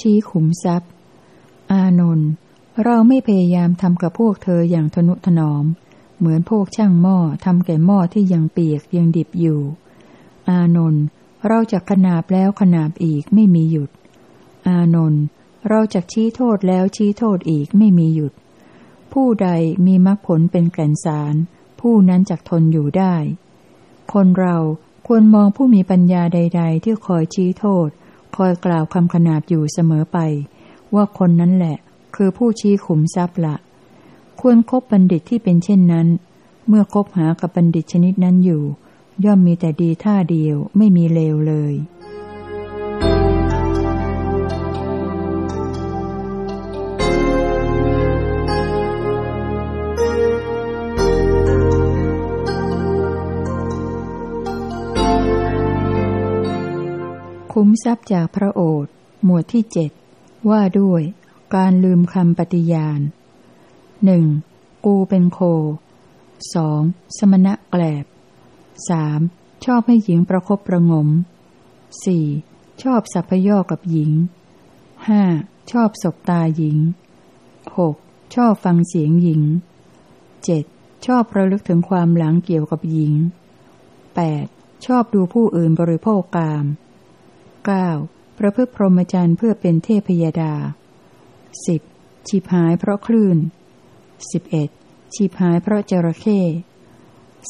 ชี้ขุมทรัพย์ อานนท์เราไม่พยายามทำกับพวกเธออย่างทนุถนอม เหมือนพวกช่างหม้อทำแก่หม้อที่ยังเปียกยังดิบอยู่ อานนท์เราจะขนาบแล้วขนาบอีกไม่มีหยุด อานนท์เราจะชี้โทษแล้วชี้โทษอีกไม่มีหยุด ผู้ใดมีมรรคผลเป็นแก่นสาร ผู้นั้นจักทนอยู่ได้ คนเราควรมองผู้มีปัญญาใด ๆ ที่คอยชี้โทษ คอยกล่าวคำขนาบอยู่เสมอไป ว่าคนนั้นแหละ คือผู้ชี้ขุมทรัพย์ละ ควรครบบัณฑิตที่เป็นเช่นนั้น เมื่อคบหากับบัณฑิตชนิดนั้นอยู่ ย่อมมีแต่ดีท่าเดียวไม่มีเลวเลย คุ้มทรัพย์จากพระโอษฐ์หมวดที่เจ็ดว่าด้วย การลืมคำปฏิญาณหนึ่งกูเป็นโคสองสมณะแกลบสามชอบให้หญิงประคบประงมสี่ชอบสัพยอกับหญิงห้าชอบศบตาหญิงหกชอบฟังเสียงหญิงเจ็ดชอบระลึกถึงความหลังเกี่ยวกับหญิงแปดชอบดูผู้อื่นบริโภคกาม เก้าประพฤติพรหมจรรย์เพื่อเป็นเทพยดาสิบชีพหายเพราะคลื่นสิบเอ็ดชีพหายเพราะจระเข้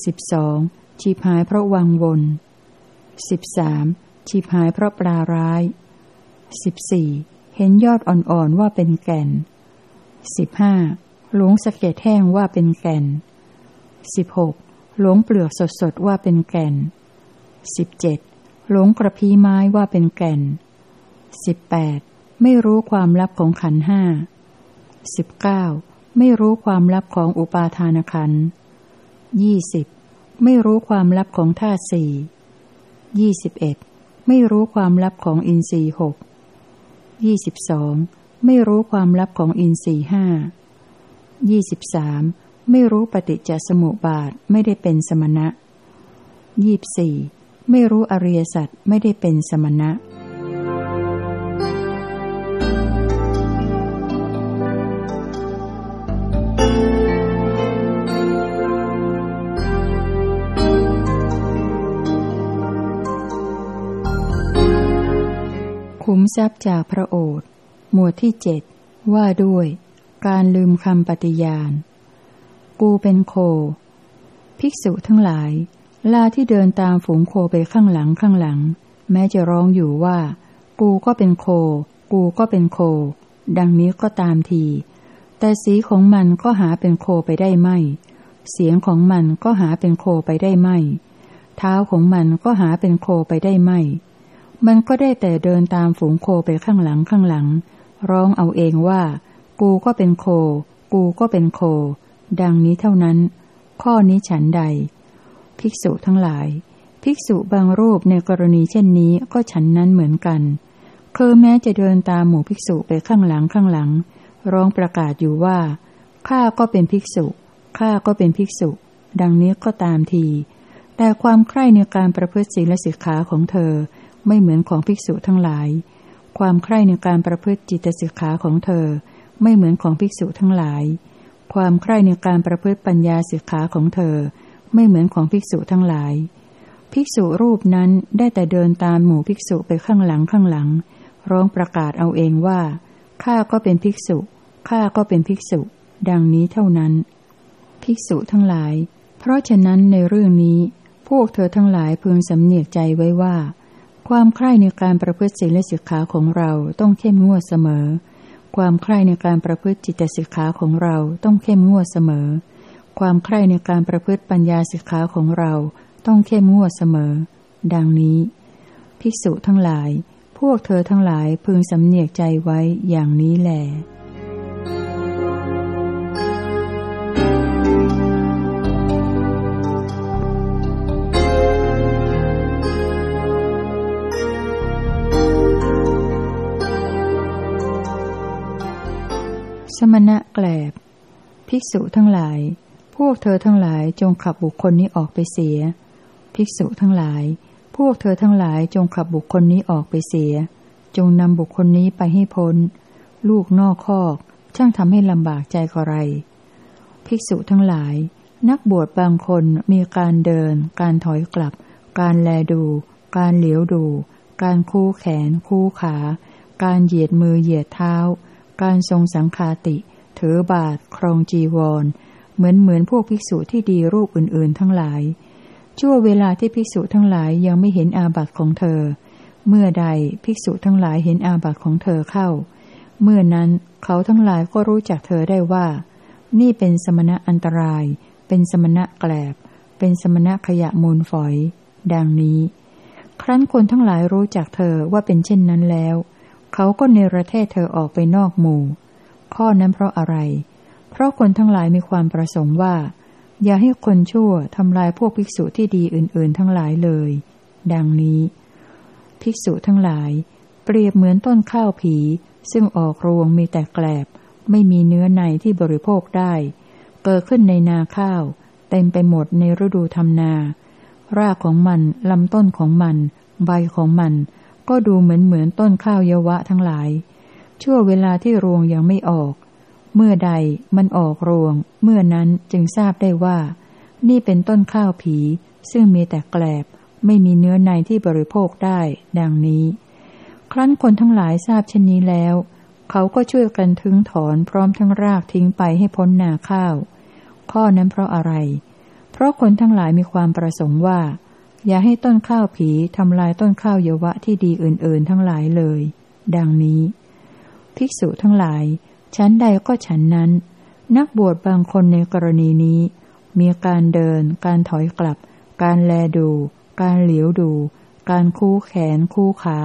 สิบสองชีพหายเพราะวังวนสิบสามชีพหายเพราะปลาร้ายสิบสี่เห็นยอดอ่อนๆว่าเป็นแก่นสิบห้าหลงสะเก็ดแห้งว่าเป็นแก่นสิบหกหลงเปลือกสดๆว่าเป็นแก่นสิบเจ็ด หลงกระพีไม้ว่าเป็นแก่นสิบแปดไม่รู้ความลับของขันห้าสิบเก้าไม่รู้ความลับของอุปาทานขันยี่สิบไม่รู้ความลับของธาตุสี่ยี่สิบเอ็ดไม่รู้ความลับของอินทรีหกยี่สิบสองไม่รู้ความลับของอินทรีห้ายี่สิบสามไม่รู้ปฏิจจสมุปบาทไม่ได้เป็นสมณะยี่บสี่ ไม่รู้อริยสัจไม่ได้เป็นสมณะขุมทรัพย์จากพระโอษฐ์หมวดที่เจ็ดว่าด้วย การลืมคำปฏิญาณ กูเป็นโค ภิกษุทั้งหลาย ลาที่เดินตามฝูงโคไปข้างหลังข้างหลัง แม้จะร้องอยู่ว่า กูก็เป็นโค กูก็เป็นโค ดังนี้ก็ตามที แต่สีของมันก็หาเป็นโคไปได้ไม่ เสียงของมันก็หาเป็นโคไปได้ไม่ เท้าของมันก็หาเป็นโคไปได้ไม่ มันก็ได้แต่เดินตามฝูงโคไปข้างหลังข้างหลัง ร้องเอาเองว่า กูก็เป็นโค กูก็เป็นโค ดังนี้เท่านั้น ข้อนี้ฉันใด ภิกษุทั้งหลาย ภิกษุบางรูปในกรณีเช่นนี้ก็ฉันนั้นเหมือนกัน คือแม้จะเดินตามหมู่ภิกษุไปข้างหลังข้างหลัง ร้องประกาศอยู่ว่า ข้าก็เป็นภิกษุ ข้าก็เป็นภิกษุ ดังนี้ก็ตามที แต่ความใคร่ในการประพฤติศีลสิกขาของเธอ ไม่เหมือนของภิกษุทั้งหลาย ความใคร่ในการประพฤติจิตสิกขาของเธอ ไม่เหมือนของภิกษุทั้งหลาย ความใคร่ในการประพฤติปัญญาสิกขาของเธอ ไม่เหมือนของภิกษุทั้งหลาย ภิกษุรูปนั้นได้แต่เดินตามหมู่ภิกษุไปข้างหลังข้างหลัง ร้องประกาศเอาเองว่าข้าก็เป็นภิกษุข้าก็เป็นภิกษุ ดังนี้เท่านั้น ภิกษุทั้งหลาย เพราะฉะนั้นในเรื่องนี้ พวกเธอทั้งหลายพึงสำเนียกใจไว้ว่า ความใคร่ในการประพฤติศีลสิกขาของเราต้องเข้มงวดเสมอ ความใคร่ในการประพฤติจิตสิกขาของเราต้องเข้มงวดเสมอ ความใคร่ในการประพฤติปัญญาสิกขาของเราต้องเข้มงวดเสมอ ดังนี้ ภิกษุทั้งหลาย พวกเธอทั้งหลายพึงสำเนียกใจไว้อย่างนี้แหลสมณะแกลบ ภิกษุทั้งหลาย พวกเธอทั้งหลายจงขับบุคคลนี้ออกไปเสีย ภิกษุทั้งหลาย พวกเธอทั้งหลายจงขับบุคคลนี้ออกไปเสีย จงนำบุคคลนี้ไปให้พ้น ลูกนอกคอก ช่างทำให้ลำบากใจกระไร ภิกษุทั้งหลาย นักบวชบางคนมีการเดิน การถอยกลับ การแลดู การเหลียวดู การคู่แขน คู่ขา การเหยียดมือเหยียดเท้า การทรงสังคาติ ถือบาทครองจีวร เหมือนเหมือนพวกภิกษุที่ดีรูปอื่นๆ ทั้งหลาย ชั่วเวลาที่ภิกษุทั้งหลายยังไม่เห็นอาบัติของเธอ เมื่อใดภิกษุทั้งหลายเห็นอาบัติของเธอเข้า เมื่อนั้นเขาทั้งหลายก็รู้จักเธอได้ว่า นี่เป็นสมณะอันตราย เป็นสมณะแกลบ เป็นสมณะขยะมูลฝอย ดังนี้ ครั้นคนทั้งหลายรู้จักเธอว่าเป็นเช่นนั้นแล้ว เขาก็เนรเทศเธอออกไปนอกหมู่ ข้อนั้นเพราะอะไร ราะคนทั้งหลายมีความประสงค์ว่า อย่าให้คนชั่วทำลายพวกภิกษุที่ดีอื่น ๆ ทั้งหลายเลย ดังนี้ ภิกษุทั้งหลาย เปรียบเหมือนต้นข้าวผี ซึ่งออกรวงมีแต่แกลบ ไม่มีเนื้อในที่บริโภคได้ เกิดขึ้นในนาข้าว เต็มไปหมดในฤดูทำนา รากของมันลำต้นของมัน ใบของมัน ก็ดูเหมือนเหมือนต้นข้าวเยวะทั้งหลาย ชั่วเวลาที่รวงยังไม่ออก เมื่อใดมันออกรวง เมื่อนั้นจึงทราบได้ว่า นี่เป็นต้นข้าวผี ซึ่งมีแต่แกลบ ไม่มีเนื้อในที่บริโภคได้ ดังนี้ ครั้นคนทั้งหลายทราบเช่นนี้แล้ว เขาก็ช่วยกันทึงถอนพร้อมทั้งรากทิ้งไปให้พ้นนาข้าว ข้อนั้นเพราะอะไร เพราะคนทั้งหลายมีความประสงค์ว่า อย่าให้ต้นข้าวผีทำลายต้นข้าวเยวะที่ดีอื่น ๆ ทั้งหลายเลย ดังนี้ ภิกษุทั้งหลาย ชั้นใดก็ฉันนั้น นักบวชบางคนในกรณีนี้ มีการเดิน การถอยกลับ การแลดู การเหลียวดู การคู่แขนคู่ขา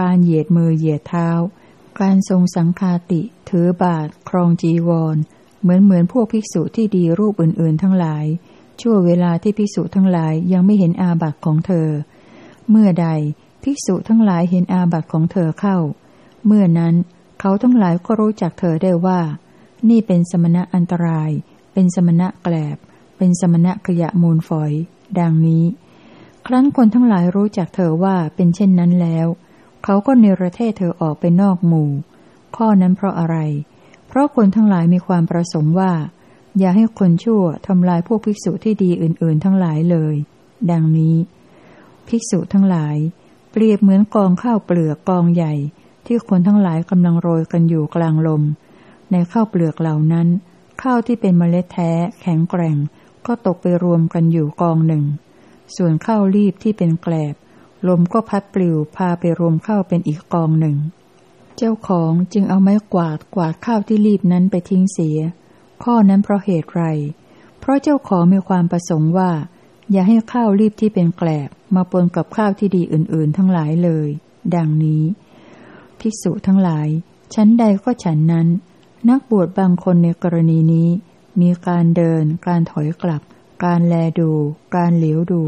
การเหยียดมือเหยียดเท้า การทรงสังคาติ ถือบาท ครองจีวร เหมือนเหมือนพวกภิกษุที่ดีรูปอื่น ๆ ทั้งหลาย ชั่วเวลาที่ภิกษุทั้งหลายยังไม่เห็นอาบัติของเธอ เมื่อใดภิกษุทั้งหลายเห็นอาบัติของเธอเข้า เมื่อนั้น เขาทั้งหลายก็รู้จักเธอได้ว่า นี่เป็นสมณะอันตราย เป็นสมณะแกลบ เป็นสมณะขยะมูลฝอย ดังนี้ ครั้นคนทั้งหลายรู้จักเธอว่าเป็นเช่นนั้นแล้ว เขาก็เนรเทศเธอออกไปนอกหมู่ ข้อนั้นเพราะอะไร เพราะคนทั้งหลายมีความประสงค์ว่า อย่าให้คนชั่วทำลายพวกภิกษุที่ดีอื่น ๆ ทั้งหลายเลย ดังนี้ ภิกษุทั้งหลาย เปรียบเหมือนกองข้าวเปลือกกองใหญ่ ที่คนทั้งหลายกำลังโรยกันอยู่กลางลม ในข้าวเปลือกเหล่านั้น ข้าวที่เป็นเมล็ดแท้ แข็งแกร่ง ก็ตกไปรวมกันอยู่กองหนึ่ง ส่วนข้าวรีบที่เป็นแกลบ ลมก็พัดปลิวพาไปรวมข้าวเป็นอีกกองหนึ่ง เจ้าของจึงเอาไม้กวาดกวาดข้าวที่รีบนั้นไปทิ้งเสีย ข้อนั้นเพราะเหตุไร เพราะเจ้าของมีความประสงค์ว่า อย่าให้ข้าวรีบที่เป็นแกลบ มาปนกับข้าวที่ดีอื่น ๆ ทั้งหลายเลย ดังนี้ ภิกษุทั้งหลาย ชั้นใดก็ฉันนั้น นักบวชบางคนในกรณีนี้ มีการเดิน การถอยกลับ การแลดู การเหลียวดู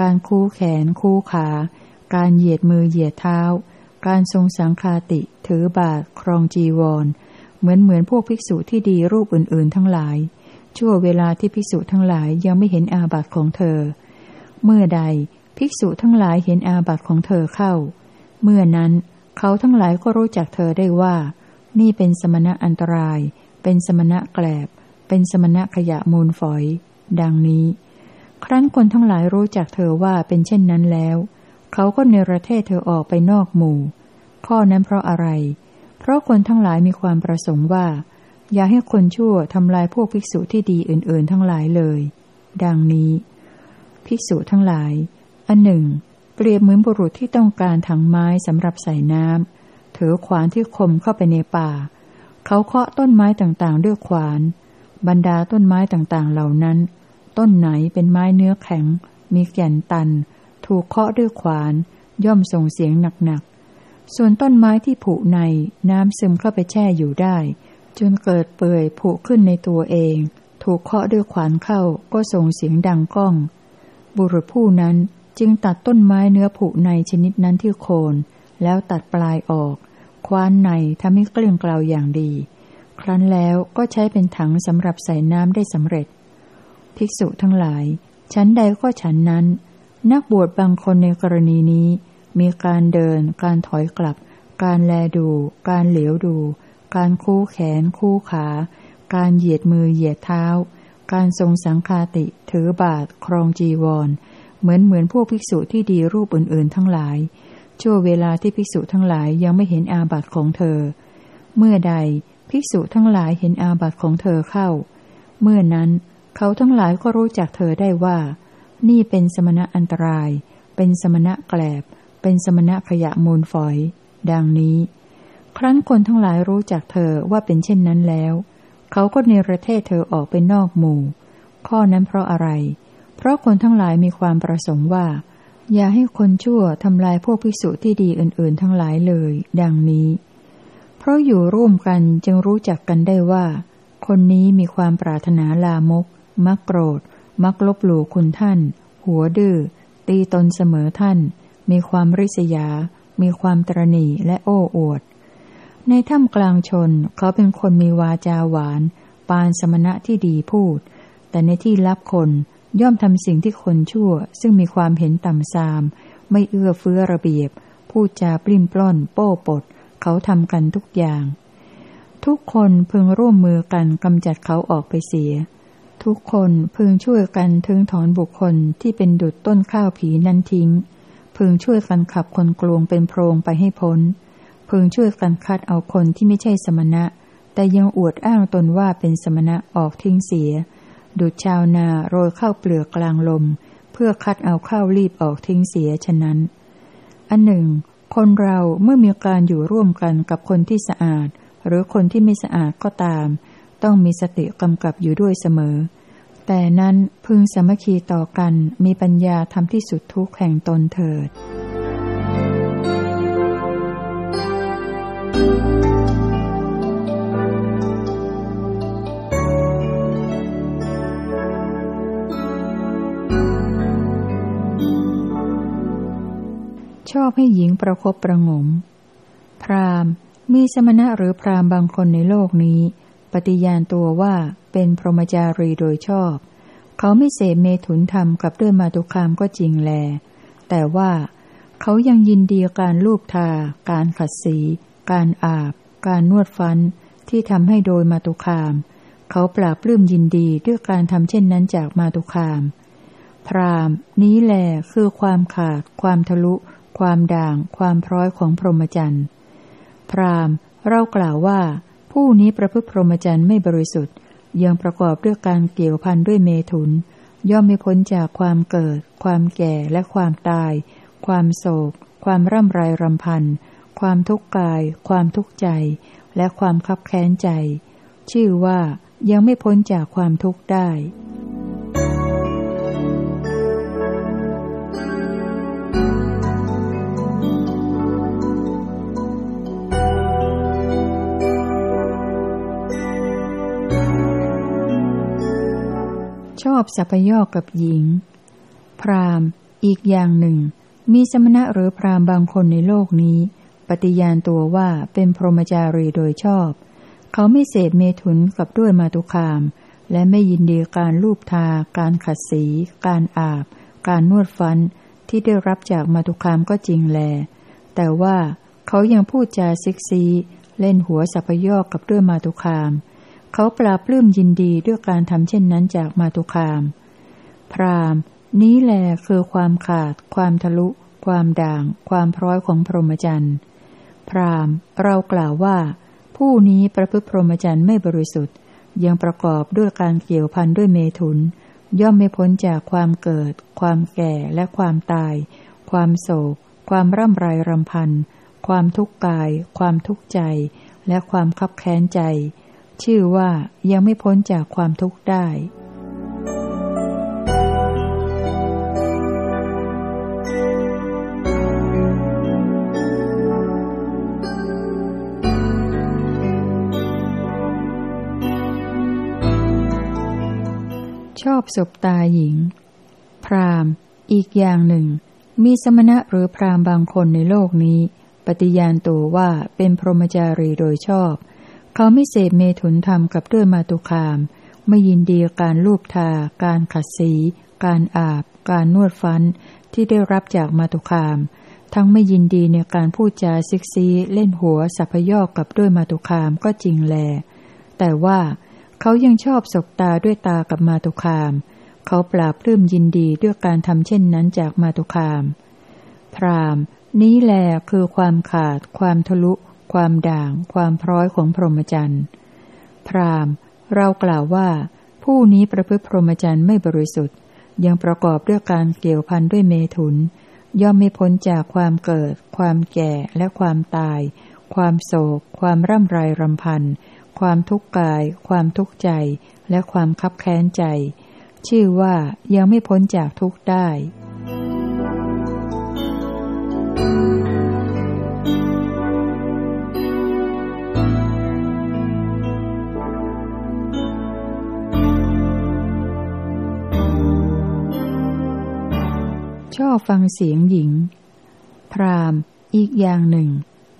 การคู่แขน คู่ขา การเหยียดมือเหยียดเท้า การทรงสังคาติ ถือบาทครองจีวร เหมือนเหมือนพวกภิกษุที่ดีรูปอื่น ๆ ทั้งหลาย ชั่วเวลาที่ภิกษุทั้งหลายยังไม่เห็นอาบัติของเธอ เมื่อใดภิกษุทั้งหลายเห็นอาบัติของเธอเข้า เมื่อนั้น เขาทั้งหลายก็รู้จักเธอได้ว่า นี่เป็นสมณะอันตราย เป็นสมณะแกลบ เป็นสมณะขยะมูลฝอย ดังนี้ ครั้นคนทั้งหลายรู้จักเธอว่าเป็นเช่นนั้นแล้ว เขาก็เนรเทศเธอออกไปนอกหมู่ ข้อนั้นเพราะอะไร เพราะคนทั้งหลายมีความประสงค์ว่า อย่าให้คนชั่วทำลายพวกภิกษุที่ดีอื่น ๆ ทั้งหลายเลย ดังนี้ ภิกษุทั้งหลายอันหนึ่ง เปรียบเหมือนบุรุษที่ต้องการถังไม้สำหรับใส่น้ำถือขวานที่คมเข้าไปในป่า เขาเคาะต้นไม้ต่างๆ ด้วยขวาน บรรดาต้นไม้ต่างๆเหล่านั้น ต้นไหนเป็นไม้เนื้อแข็ง มีแก่นตัน ถูกเคาะด้วยขวาน ย่อมส่งเสียงหนักๆ ส่วนต้นไม้ที่ผุในน้ำซึมเข้าไปแช่อยู่ได้ จนเกิดเปื่อยผุขึ้นในตัวเอง ถูกเคาะด้วยขวานเข้าก็ส่งเสียงดังก้อง บุรุษผู้นั้น จึงตัดต้นไม้เนื้อผุในชนิดนั้นที่โคน แล้วตัดปลายออก คว้านในทำให้เกลี้ยงเกลาอย่างดี ครั้นแล้วก็ใช้เป็นถังสำหรับใส่น้ำได้สำเร็จ ภิกษุทั้งหลายฉันใดก็ฉันนั้น นักบวชบางคนในกรณีนี้ มีการเดิน การถอยกลับ การแลดู การเหลียวดู การคู่แขน คู่ขา การเหยียดมือเหยียดเท้า การทรงสังคาติ ถือบาทครองจีวร เหมือนเหมือนพวกภิกษุที่ดีรูปอื่นๆทั้งหลาย ชั่วเวลาที่ภิกษุทั้งหลายยังไม่เห็นอาบัติของเธอ เมื่อใดภิกษุทั้งหลายเห็นอาบัติของเธอเข้า เมื่อนั้นเขาทั้งหลายก็รู้จักเธอได้ว่า นี่เป็นสมณะอันตราย เป็นสมณะแกลบ เป็นสมณะขยะมูลฝอย ดังนี้ ครั้นคนทั้งหลายรู้จักเธอว่าเป็นเช่นนั้นแล้ว เขาก็เนรเทศเธอออกไปนอกหมู่ ข้อนั้นเพราะอะไรเพราะคนทั้งหลายมีความประสงค์ว่า อย่าให้คนชั่วทำลายพวกภิกษุที่ดีอื่น ๆ ทั้งหลายเลย ดังนี้ เพราะอยู่ร่วมกันจึงรู้จักกันได้ว่า คนนี้มีความปรารถนาลามก มักโกรธ มักลบหลู่คุณท่าน หัวดื้อตีตนเสมอท่าน มีความริษยา มีความตรณีและโอ้อวด ในถ้ำกลางชนเขาเป็นคนมีวาจาหวาน ปานสมณะที่ดีพูด แต่ในที่ลับคน ย่อมทำสิ่งที่คนชั่ว ซึ่งมีความเห็นต่ำซาม ไม่เอื้อเฟื้อระเบียบ พูดจาปลิ้มปล้อน โป้ปด เขาทำกันทุกอย่าง ทุกคนพึงร่วมมือกันกำจัดเขาออกไปเสีย ทุกคนพึงช่วยกันถึงถอนบุคคลที่เป็นดุจต้นข้าวผีนั้นทิ้ง พึงช่วยกันขับคนกลวงเป็นโพรงไปให้พ้น พึงช่วยกันคัดเอาคนที่ไม่ใช่สมณะ แต่ยังอวดอ้างตนว่าเป็นสมณะออกทิ้งเสีย ดุจชาวนาโรยข้าวเปลือกกลางลม เพื่อคัดเอาข้าวรีบออกทิ้งเสียฉะนั้น อันหนึ่ง คนเราเมื่อมีการอยู่ร่วมกันกับคนที่สะอาด หรือคนที่ไม่สะอาดก็ตาม ต้องมีสติกำกับอยู่ด้วยเสมอ แต่นั้นพึงสมัคคีต่อกันมีปัญญาทำที่สุดทุกแห่งตนเถิด ให้หญิงประครบประงม พรามมีสมณะหรือพรามบางคนในโลกนี้ ปฏิญาณตัวว่าเป็นพรหมจารีโดยชอบ เขาไม่เสพเมถุนธรรมกับด้วยมาตุคามก็จริงแล แต่ว่าเขายังยินดีการลูบทา การขัดสี การอาบ การนวดฟัน ที่ทำให้โดยมาตุคาม เขาปราบปลื้มยินดีด้วยการทำเช่นนั้นจากมาตุคาม พรามนี้แหลคือความขาด ความทะลุ ความด่าง ความพร้อยของพรหมจรรย์ พรามเรากล่าวว่า ผู้นี้ประพฤติพรหมจรรย์ไม่บริสุทธิ์ ยังประกอบด้วยการเกี่ยวพันด้วยเมถุน ย่อมไม่พ้นจากความเกิด ความแก่และความตาย ความโศก ความร่ำไรรำพัน ความทุกข์กาย ความทุกข์ใจ และความคับแค้นใจ ชื่อว่ายังไม่พ้นจากความทุกข์ได้ ชอบสัพยอกกับหญิง พรามอีกอย่างหนึ่ง มีสมณะหรือพรามบางคนในโลกนี้ ปฏิญาณตัวว่าเป็นพรหมจารีโดยชอบ เขาไม่เสพเมถุนกับด้วยมาตุคาม และไม่ยินดีการลูบทา การขัดสี การอาบ การนวดฟันที่ได้รับจากมาตุคามก็จริงแล แต่ว่าเขายังพูดจาซิกซี เล่นหัวสัพยอกกับด้วยมาตุคาม เขาปราบปลื้มยินดีด้วยการทำเช่นนั้นจากมาตุคาม พรามนี้แหลคือความขาด ความทะลุ ความด่าง ความพร้อยของพรหมจรรย์ พรามเรากล่าวว่า ผู้นี้ประพฤติพรหมจรรย์ไม่บริสุทธิ์ ยังประกอบด้วยการเกี่ยวพันด้วยเมถุน ย่อมไม่พ้นจากความเกิด ความแก่และความตาย ความโศก ความร่ำไรรำพัน ความทุกข์กาย ความทุกข์ใจ และความคับแค้นใจ ชื่อว่ายังไม่พ้นจากความทุกข์ได้ ชอบศบตาหญิง พรามอีกอย่างหนึ่ง มีสมณะหรือพรามบางคนในโลกนี้ ปฏิญาณตัวว่าเป็นพรหมจารีโดยชอบ เขาไม่เสพเมถุนธรรมกับด้วยมาตุคาม ไม่ยินดีการลูบทา การขัดสี การอาบ การนวดฟันที่ได้รับจากมาตุคาม ทั้งไม่ยินดีในการพูดจาซิกซีเล่นหัวสัพยอกกับด้วยมาตุคามก็จริงแล แต่ว่าเขายังชอบสบตาด้วยตากับมาตุคาม เขาปราบปลื้มยินดีด้วยการทำเช่นนั้นจากมาตุคาม พรามนี้แลคือความขาด ความทะลุ ความด่าง ความพร้อยของพรหมจรรย์ พรามเรากล่าวว่า ผู้นี้ประพฤติพรหมจรรย์ไม่บริสุทธิ์ ยังประกอบด้วยการเกี่ยวพันด้วยเมถุน ย่อมไม่พ้นจากความเกิด ความแก่และความตาย ความโศก ความร่ำไรรำพัน ความทุกข์กาย ความทุกข์ใจ และความคับแค้นใจ ชื่อว่ายังไม่พ้นจากทุกข์ได้ ชอบฟังเสียงหญิง พราหม์อีกอย่างหนึ่ง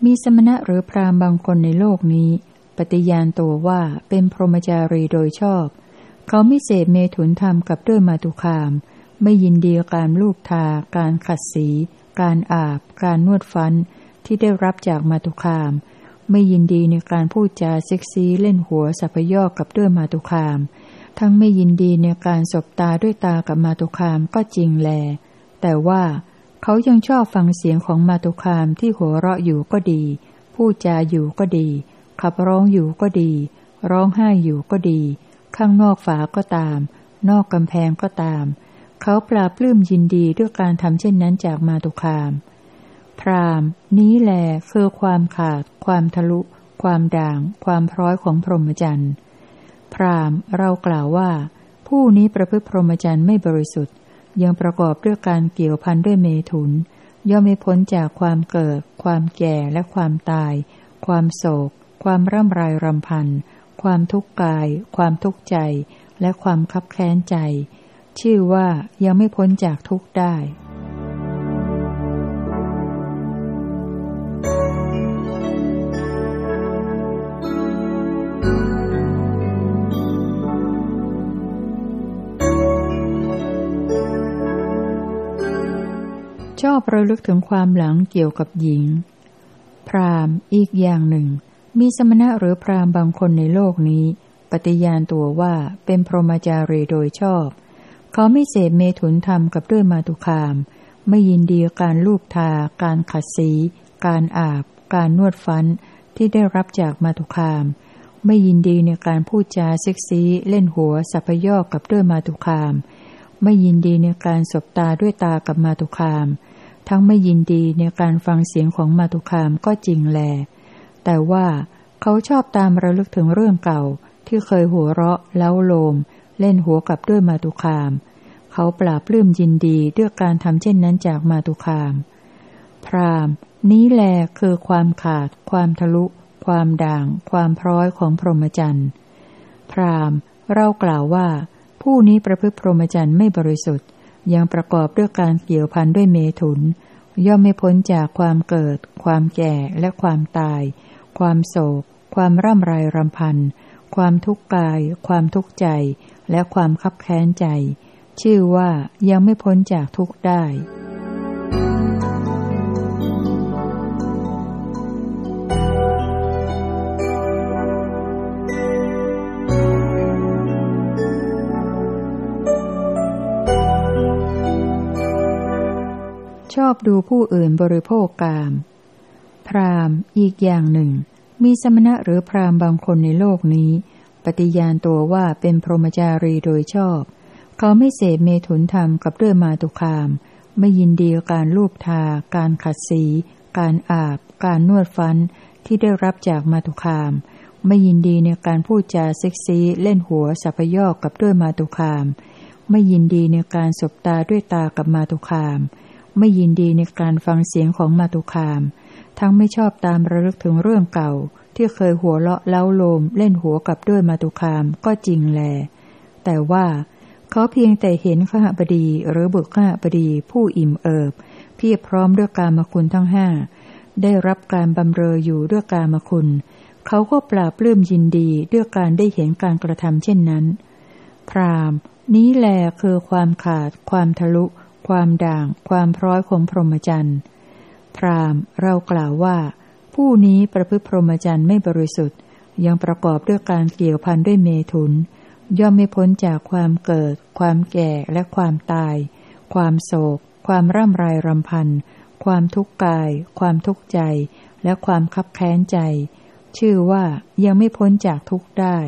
มีสมณะหรือพราหมณ์บางคนในโลกนี้ ปฏิญาณตัวว่าเป็นพรหมจารีโดยชอบ เขาไม่เสพเมถุนธรรมกับด้วยมาตุคาม ไม่ยินดีการลูกทา การขัดสี การอาบ การนวดฟันที่ได้รับจากมาตุคาม ไม่ยินดีในการพูดจาเซ็กซี่เล่นหัวสัพยอกกับด้วยมาตุคามทั้งไม่ยินดีในการสบตาด้วยตากับมาตุคามก็จริงแล แต่ว่าเขายังชอบฟังเสียงของมาตุคามที่หัวเราะอยู่ก็ดี พูดจาอยู่ก็ดี ขับร้องอยู่ก็ดี ร้องไห้อยู่ก็ดี ข้างนอกฝาก็ตาม นอกกำแพงก็ตาม เขาปลาปลื้มยินดีด้วยการทำเช่นนั้นจากมาตุคาม พรามนี้แหลคือความขาด ความทะลุ ความด่าง ความพร้อยของพรหมจรรย์ พรามเรากล่าวว่า ผู้นี้ประพฤติพรหมจรรย์ไม่บริสุทธิ์ ยังประกอบด้วยการเกี่ยวพันด้วยเมถุน ย่อมไม่พ้นจากความเกิด ความแก่และความตาย ความโศก ความร่ำไรรำพัน ความทุกข์กาย ความทุกข์ใจ และความคับแค้นใจ ชื่อว่ายังไม่พ้นจากทุกข์ได้ ระลึกถึงความหลังเกี่ยวกับหญิง พรามอีกอย่างหนึ่ง มีสมณะหรือพรามบางคนในโลกนี้ ปฏิญาณตัวว่าเป็นพรหมจารีโดยชอบ เขาไม่เสพเมถุนธรรมกับด้วยมาตุคาม ไม่ยินดีการลูบทา การขัดสี การอาบ การนวดฟันที่ได้รับจากมาตุคาม ไม่ยินดีในการพูดจาเซ็กซี่เล่นหัวสัพยอกกับด้วยมาตุคาม ไม่ยินดีในการสบตาด้วยตากับมาตุคาม ทั้งไม่ยินดีในการฟังเสียงของมาตุคามก็จริงแล แต่ว่าเขาชอบตามระลึกถึงเรื่องเก่าที่เคยหัวเราะเล้าโลม เล่นหัวกับด้วยมาตุคาม เขาปราบปลื้มยินดีด้วยการทำเช่นนั้นจากมาตุคาม พรามนี้แลคือความขาด ความทะลุ ความด่าง ความพร้อยของพรหมจรรย์ พรามเรากล่าวว่า ผู้นี้ประพฤติพรหมจรรย์ไม่บริสุทธิ์ ยังประกอบด้วยการเกี่ยวพันด้วยเมถุน ย่อมไม่พ้นจากความเกิด ความแก่และความตาย ความโศก ความร่ำไรรำพัน ความทุกข์กาย ความทุกข์ใจ และความคับแค้นใจ ชื่อว่ายังไม่พ้นจากทุกข์ได้ ดูผู้อื่นบริโภคกาม พรามอีกอย่างหนึ่ง มีสมณะหรือพรามบางคนในโลกนี้ ปฏิญาณตัวว่าเป็นพรหมจารีโดยชอบ เขาไม่เสพเมถุนธรรมกับเรื่องมาตุคาม ไม่ยินดีการลูบทา การขัดสี การอาบ การนวดฟันที่ได้รับจากมาตุคาม ไม่ยินดีในการพูดจาเซ็กซี่เล่นหัวสัพยอกกับด้วยมาตุคาม ไม่ยินดีในการสบตาด้วยตากับมาตุคาม ไม่ยินดีในการฟังเสียงของมาตุคาม ทั้งไม่ชอบตามระลึกถึงเรื่องเก่า ที่เคยหัวเลาะเล้าโลมเล่นหัวกับด้วยมาตุคามก็จริงแล แต่ว่าเขาเพียงแต่เห็นขหบดีหรือบุคขหบดีผู้อิ่มเอิบ เพียบพร้อมด้วยการมคุณทั้งห้า ได้รับการบำเรออยู่ด้วยการมคุณ เขาก็ปราบปลื้มยินดีด้วยการได้เห็นการกระทำเช่นนั้น พรามนี้แลคือความขาด ความทะลุ ความด่าง ความพร้อยของพรหมจรรย์พราหมณ์เรากล่าวว่า ผู้นี้ประพฤติพรหมจรรย์ไม่บริสุทธิ์ ยังประกอบด้วยการเกี่ยวพันด้วยเมถุน ย่อมไม่พ้นจากความเกิด ความแก่และความตาย ความโศก ความร่ำไรรำพัน ความทุกข์กาย ความทุกข์ใจ และความคับแค้นใจ ชื่อว่ายังไม่พ้นจากทุกข์ได้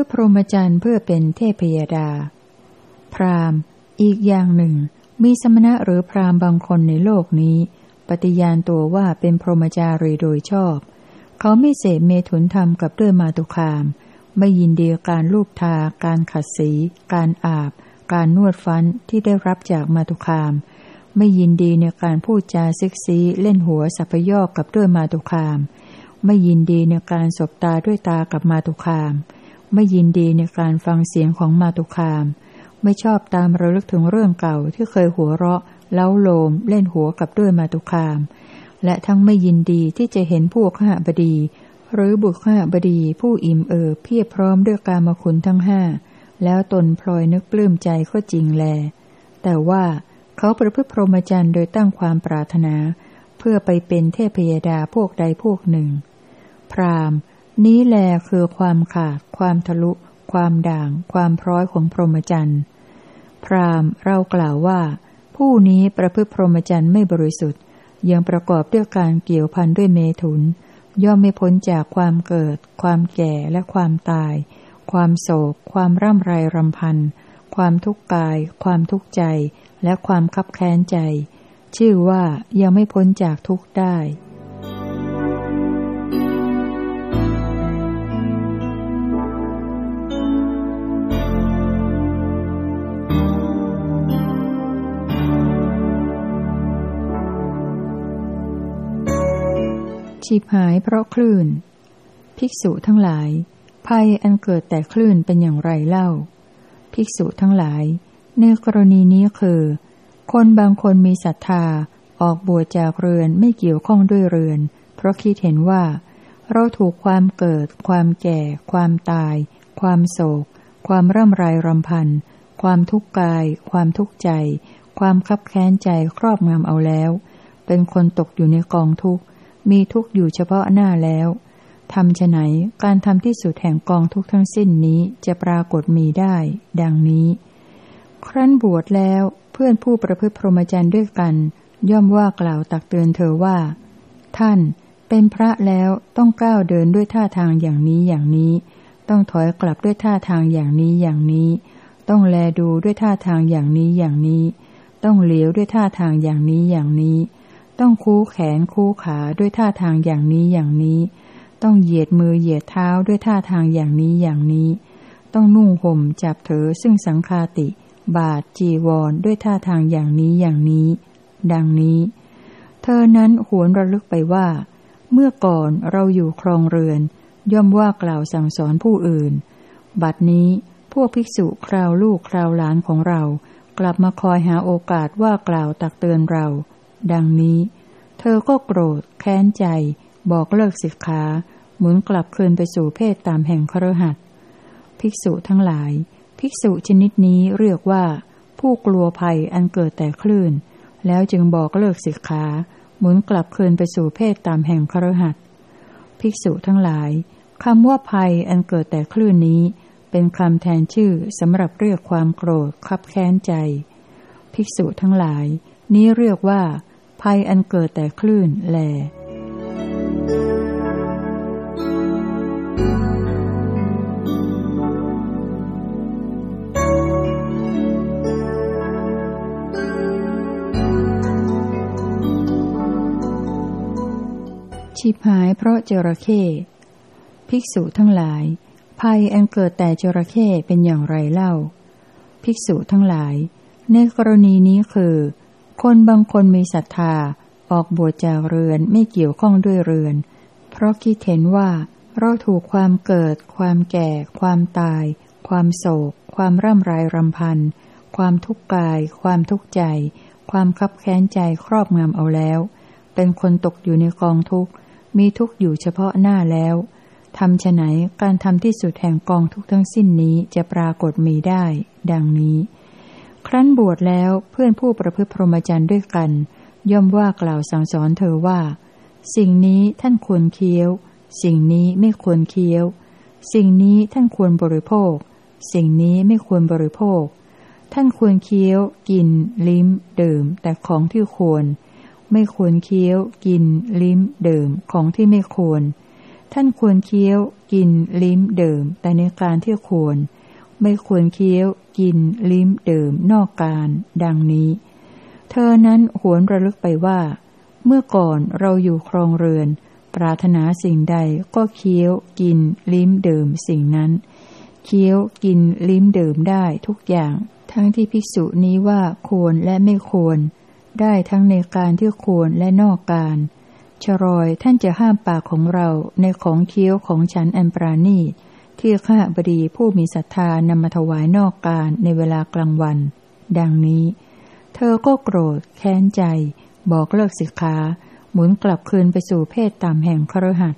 ระพฤติพรหมจรรย์เพื่อเป็นเทพยดา พรามอีกอย่างหนึ่ง มีสมณะหรือพรามบางคนในโลกนี้ ปฏิญาณตัวว่าเป็นพรหมจารีโดยชอบ เขาไม่เสพเมถุนธรรมกับด้วยมาตุคาม ไม่ยินดีการลูบทา การขัดสี การอาบ การนวดฟันที่ได้รับจากมาตุคาม ไม่ยินดีในการพูดจาซิกซีเล่นหัวสัพยอกกับด้วยมาตุคาม ไม่ยินดีในการสบตาด้วยตากับมาตุคามไไม่ยินดีในการฟังเสียงของมาตุคาม ไม่ชอบตามระลึกถึงเรื่องเก่าที่เคยหัวเราะ เล้าโลม เล่นหัวกับด้วยมาตุคาม และทั้งไม่ยินดีที่จะเห็นพวกข้าบดี หรือบุคข้าบดีผู้อิ่มเอิบเพียบพร้อมด้วยกามคุณทั้งห้า แล้วตนพลอยนึกปลื้มใจก็จริงแล แต่ว่าเขาประพฤติพรหมจรรย์โดยตั้งความปรารถนา เพื่อไปเป็นเทพยดาพวกใดพวกหนึ่ง พราม นี้แลคือความขาด ความทะลุ ความด่าง ความพร้อยของพรหมจรรย์ พรามเรากล่าวว่า ผู้นี้ประพฤติพรหมจรรย์ไม่บริสุทธิ์ ยังประกอบด้วยการเกี่ยวพันด้วยเมถุน ย่อมไม่พ้นจากความเกิด ความแก่และความตาย ความโศก ความร่ำไรรำพัน ความทุกข์กาย ความทุกข์ใจ และความคับแค้นใจ ชื่อว่ายังไม่พ้นจากทุกข์ได้ ฉิบหายเพราะคลื่น ภิกษุทั้งหลาย ภัยอันเกิดแต่คลื่นเป็นอย่างไรเล่า ภิกษุทั้งหลาย ในกรณีนี้คือ คนบางคนมีศรัทธา ออกบวชจากเรือนไม่เกี่ยวข้องด้วยเรือน เพราะคิดเห็นว่า เราถูกความเกิด ความแก่ ความตาย ความโศก ความร่ำไรรำพัน ความทุกข์กาย ความทุกข์ใจ ความคับแค้นใจครอบงำเอาแล้ว เป็นคนตกอยู่ในกองทุกข์ มีทุกข์อยู่เฉพาะหน้าแล้วทำฉไหนการทำที่สุดแห่งกองทุกข์ทั้งสิ้นนี้จะปรากฏมีได้ ดังนี้ ครั้นบวชแล้วเพื่อนผู้ประพฤติพรหมจรรย์ด้วยกัน ย่อมว่ากล่าวตักเตือนเธอว่า ท่านเป็นพระแล้วต้องก้าวเดินด้วยท่าทางอย่างนี้อย่างนี้ ต้องถอยกลับด้วยท่าทางอย่างนี้อย่างนี้ ต้องแลดูด้วยท่าทางอย่างนี้อย่างนี้ ต้องเหลียวด้วยท่าทางอย่างนี้อย่างนี้ ต้องคู่แขนคู่ขาด้วยท่าทางอย่างนี้อย่างนี้ ต้องเหยียดมือเหยียดเท้าด้วยท่าทางอย่างนี้อย่างนี้ ต้องนุ่งห่มจับเถอซึ่งสังคาติ บาทจีวรด้วยท่าทางอย่างนี้อย่างนี้ ดังนี้ เธอนั้นหวนระลึกไปว่า เมื่อก่อนเราอยู่ครองเรือน ย่อมว่ากล่าวสั่งสอนผู้อื่น บัดนี้พวกภิกษุคราวลูกคราวหลานของเรา กลับมาคอยหาโอกาสว่ากล่าวตักเตือนเรา ดังนี้ เธอก็โกรธ แค้นใจ บอกเลิกสิกขาหมุนกลับคืนไปสู่เพศตามแห่งครหัสภิกษุทั้งหลาย ภิกษุชนิดนี้เรียกว่า ผู้กลัวภัยอันเกิดแต่คลื่น แล้วจึงบอกเลิกสิกขาหมุนกลับคืนไปสู่เพศตามแห่งครหัสภิกษุทั้งหลายคำว่าภัยอันเกิดแต่คลื่นนี้ เป็นคำแทนชื่อสำหรับเรียกความโกรธคับแค้นใจ ภิกษุทั้งหลาย นี้เรียกว่า ภัยอันเกิดแต่คลื่นแลชิบหายเพราะเจระเข้ภิกษุทั้งหลาย ภัยอันเกิดแต่จระเข้เป็นอย่างไรเล่า ภิกษุทั้งหลาย ในกรณีนี้คือ คนบางคนมีศรัทธา ออกบวชจากเรือนไม่เกี่ยวข้องด้วยเรือน เพราะคิดเห็นว่าเราถูกความเกิด ความแก่ ความตาย ความโศก ความร่ำไรรำพัน ความทุกข์กาย ความทุกข์ใจ ความคับแค้นใจครอบงำเอาแล้ว เป็นคนตกอยู่ในกองทุกข์ มีทุกข์อยู่เฉพาะหน้าแล้วทำฉไหนการทำที่สุดแห่งกองทุกทั้งสิ้นนี้จะปรากฏมีได้ ดังนี้ ครั้นบวชแล้วเพื่อนผู้ประพฤติพรหมจรรย์ด้วยกัน ย่อมว่ากล่าวสั่งสอนเธอว่า สิ่งนี้ท่านควรเคี้ยว สิ่งนี้ไม่ควรเคี้ยว สิ่งนี้ท่านควรบริโภค สิ่งนี้ไม่ควรบริโภค ท่านควรเคี้ยว กิน ลิ้ม ดื่ม แต่ของที่ควร ไม่ควรเคี้ยว กิน ลิ้ม ดื่ม ของที่ไม่ควร ท่านควรเคี้ยว กิน ลิ้มเดิมแต่ในการที่ควร ไม่ควรเคี้ยว กิน ลิ้มเดิมนอกการ ดังนี้ เธอนั้นหวนระลึกไปว่า เมื่อก่อนเราอยู่ครองเรือน ปรารถนาสิ่งใดก็เคี้ยว กิน ลิ้มเดิมสิ่งนั้น เคี้ยว กิน ลิ้มเดิมได้ทุกอย่าง ทั้งที่ภิกษุนี้ว่าควรและไม่ควร ได้ทั้งในการที่ควรและนอกการชรอยท่านจะห้ามปากของเราในของเคี้ยวของฉันอันปราณี ที่ข้าบดีผู้มีศรัทธานำมาถวายนอกการในเวลากลางวัน ดังนี้ เธอก็โกรธ แค้นใจ บอกเลิกสิกขาหมุนกลับคืนไปสู่เพศตามแห่งครหัส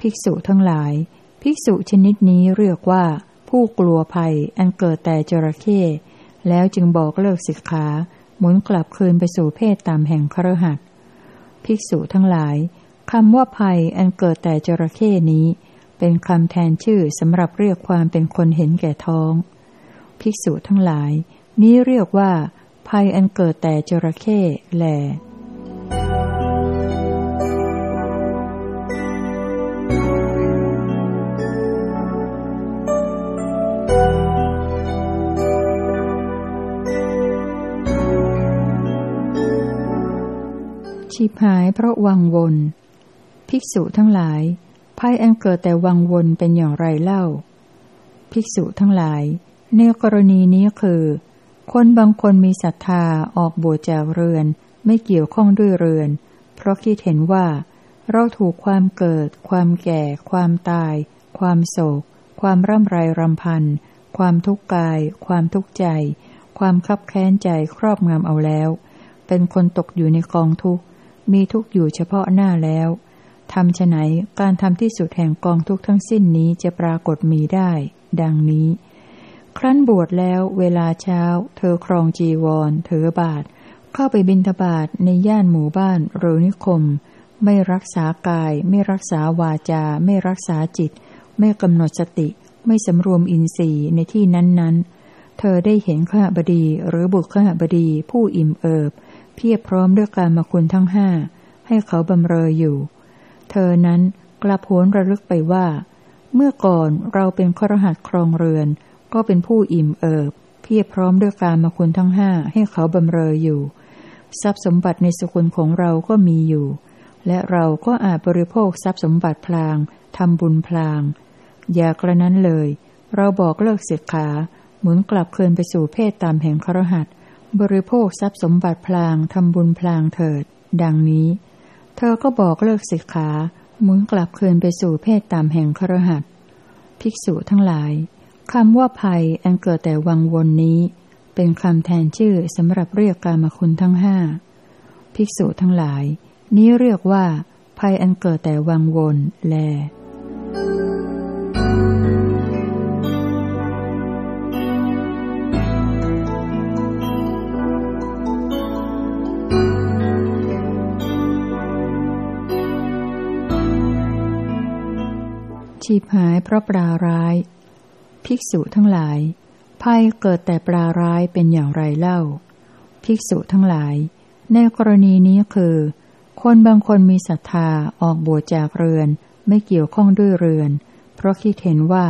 ภิกษุทั้งหลาย ภิกษุชนิดนี้เรียกว่า ผู้กลัวภัยอันเกิดแต่จระเข้แล้วจึงบอกเลิกสิกขาหมุนกลับคืนไปสู่เพศตามแห่งครหัสภิกษุทั้งหลายคำว่าภัยอันเกิดแต่จระเข้นี้ เป็นคำแทนชื่อสำหรับเรียกความเป็นคนเห็นแก่ท้อง ภิกษุทั้งหลาย นี้เรียกว่า ภัยอันเกิดแต่จระเข้แหลชิบหายเพราะวังวน ภิกษุทั้งหลาย ภัยอันเกิดแต่วังวนเป็นอย่างไรเล่า ภิกษุทั้งหลาย ในกรณีนี้คือ คนบางคนมีศรัทธาออกบวชจากเรือน ไม่เกี่ยวข้องด้วยเรือน เพราะคิดเห็นว่า เราถูกความเกิด ความแก่ ความตาย ความโศก ความร่ำไรรำพัน ความทุกข์กาย ความทุกข์ใจ ความคับแค้นใจครอบงำเอาแล้ว เป็นคนตกอยู่ในกองทุกข์ มีทุกอยู่เฉพาะหน้าแล้ว ทำฉไหนการทำที่สุดแห่งกองทุกทั้งสิ้นนี้จะปรากฏมีได้ ดังนี้ ครั้นบวชแล้วเวลาเช้า เธอครองจีวรเถือบาท เข้าไปบินทบาทในย่านหมู่บ้านหรือนิคม ไม่รักษากาย ไม่รักษาวาจา ไม่รักษาจิต ไม่กำหนดสติ ไม่สำรวมอินทรีย์ในที่นั้น ๆ เธอได้เห็นข้าบดีหรือบุคข้าบดีผู้อิ่มเอิบ เพียบพร้อมด้วยการมาคุณทั้งห้าให้เขาบำเรออยู่ เธอนั้นกลับโหนระลึกไปว่า เมื่อก่อนเราเป็นครหัสครองเรือน ก็เป็นผู้อิ่มเอิบ เพียบพร้อมด้วยการมาคุณทั้งห้าให้เขาบำเรออยู่ ทรัพย์สมบัติในสกุลของเราก็มีอยู่ และเราก็อาจบริโภคทรัพย์สมบัติพลางทำบุญพลาง อย่ากระนั้นเลย เราบอกเลิกเสียขาหมุนกลับคืนไปสู่เพศตามแห่งครหัสบริโภคทรัพย์สมบัติพลางทำบุญพลางเถิด ดังนี้ เธอก็บอกเลิกสิกขาหมุนกลับคืนไปสู่เพศตามแห่งครหัสภิกษุทั้งหลายคำว่าภัยอันเกิดแต่วังวนนี้ เป็นคำแทนชื่อสำหรับเรียกกามคุณทั้งห้าภิกษุทั้งหลาย นี้เรียกว่า ภัยอันเกิดแต่วังวนแล ชีพหายเพราะปลาร้าย ภิกษุทั้งหลาย ภัยเกิดแต่ปลาร้ายเป็นอย่างไรเล่า ภิกษุทั้งหลาย ในกรณีนี้คือ คนบางคนมีศรัทธาออกบวชจากเรือน ไม่เกี่ยวข้องด้วยเรือน เพราะคิดเห็นว่า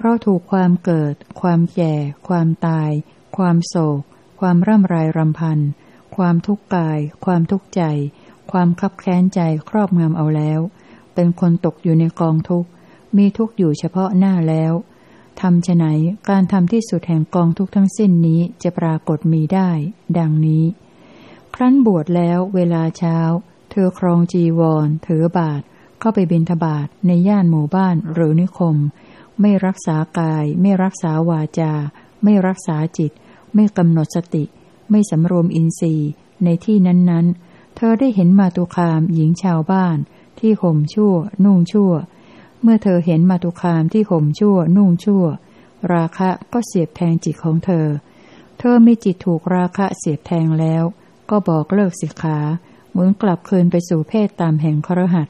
เราถูกความเกิด ความแก่ ความตาย ความโศก ความร่ำไรรำพัน ความทุกข์กาย ความทุกข์ใจ ความคับแค้นใจครอบงำเอาแล้วเป็นคนตกอยู่ในกองทุกข์ มีทุกข์อยู่เฉพาะหน้าแล้วทำฉไหนการทำที่สุดแห่งกองทุกทั้งสิ้นนี้จะปรากฏมีได้ ดังนี้ ครั้นบวชแล้วเวลาเช้า เธอครองจีวร ถือบาท เข้าไปบิณฑบาตในย่านหมู่บ้านหรือนิคม ไม่รักษากาย ไม่รักษาวาจา ไม่รักษาจิต ไม่กำหนดสติ ไม่สำรวมอินทรีย์ในที่นั้นๆ เธอได้เห็นมาตุคามหญิงชาวบ้าน ที่ห่มชั่ว นุ่งชั่ว เมื่อเธอเห็นมาตุคามที่ห่มชั่ว นุ่งชั่ว ราคะก็เสียบแทงจิตของเธอ เธอมีจิตถูกราคะเสียบแทงแล้ว ก็บอกเลิกสิกขาหมุนกลับคืนไปสู่เพศตามแห่งครหัส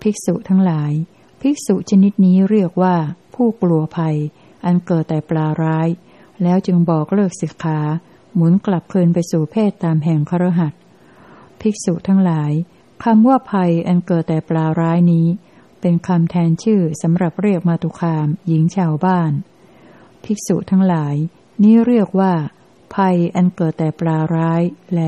ภิกษุทั้งหลาย ภิกษุชนิดนี้เรียกว่า ผู้กลัวภัย อันเกิดแต่ปลาร้าย แล้วจึงบอกเลิกสิกขาหมุนกลับคืนไปสู่เพศตามแห่งครหัสภิกษุทั้งหลายคำว่าภัยอันเกิดแต่ปลาร้ายนี้ เป็นคำแทนชื่อสำหรับเรียกมาตุคาม หญิงชาวบ้าน ภิกษุทั้งหลาย นี้เรียกว่า ภัยอันเกิดแต่ปลาร้าย แล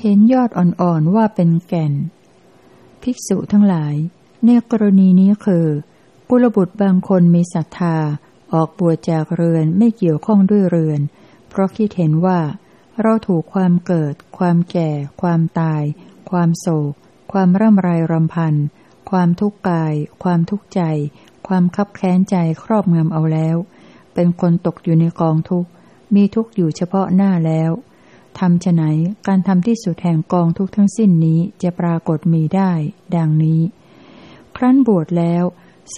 เห็นยอดอ่อนๆว่าเป็นแก่น ภิกษุทั้งหลาย ในกรณีนี้คือกุลบุตรบางคนมีศรัทธา ออกบวชจากเรือนไม่เกี่ยวข้องด้วยเรือน เพราะคิดเห็นว่า เราถูกความเกิด ความแก่ ความตาย ความโศก ความร่ำไรรำพัน ความทุกข์กาย ความทุกข์ใจ ความคับแค้นใจครอบงำเอาแล้ว เป็นคนตกอยู่ในกองทุกข์ มีทุกข์อยู่เฉพาะหน้าแล้วทำฉไหนการทำที่สุดแห่งกองทุกทั้งสิ้นนี้จะปรากฏมีได้ ดังนี้ ครั้นบวชแล้ว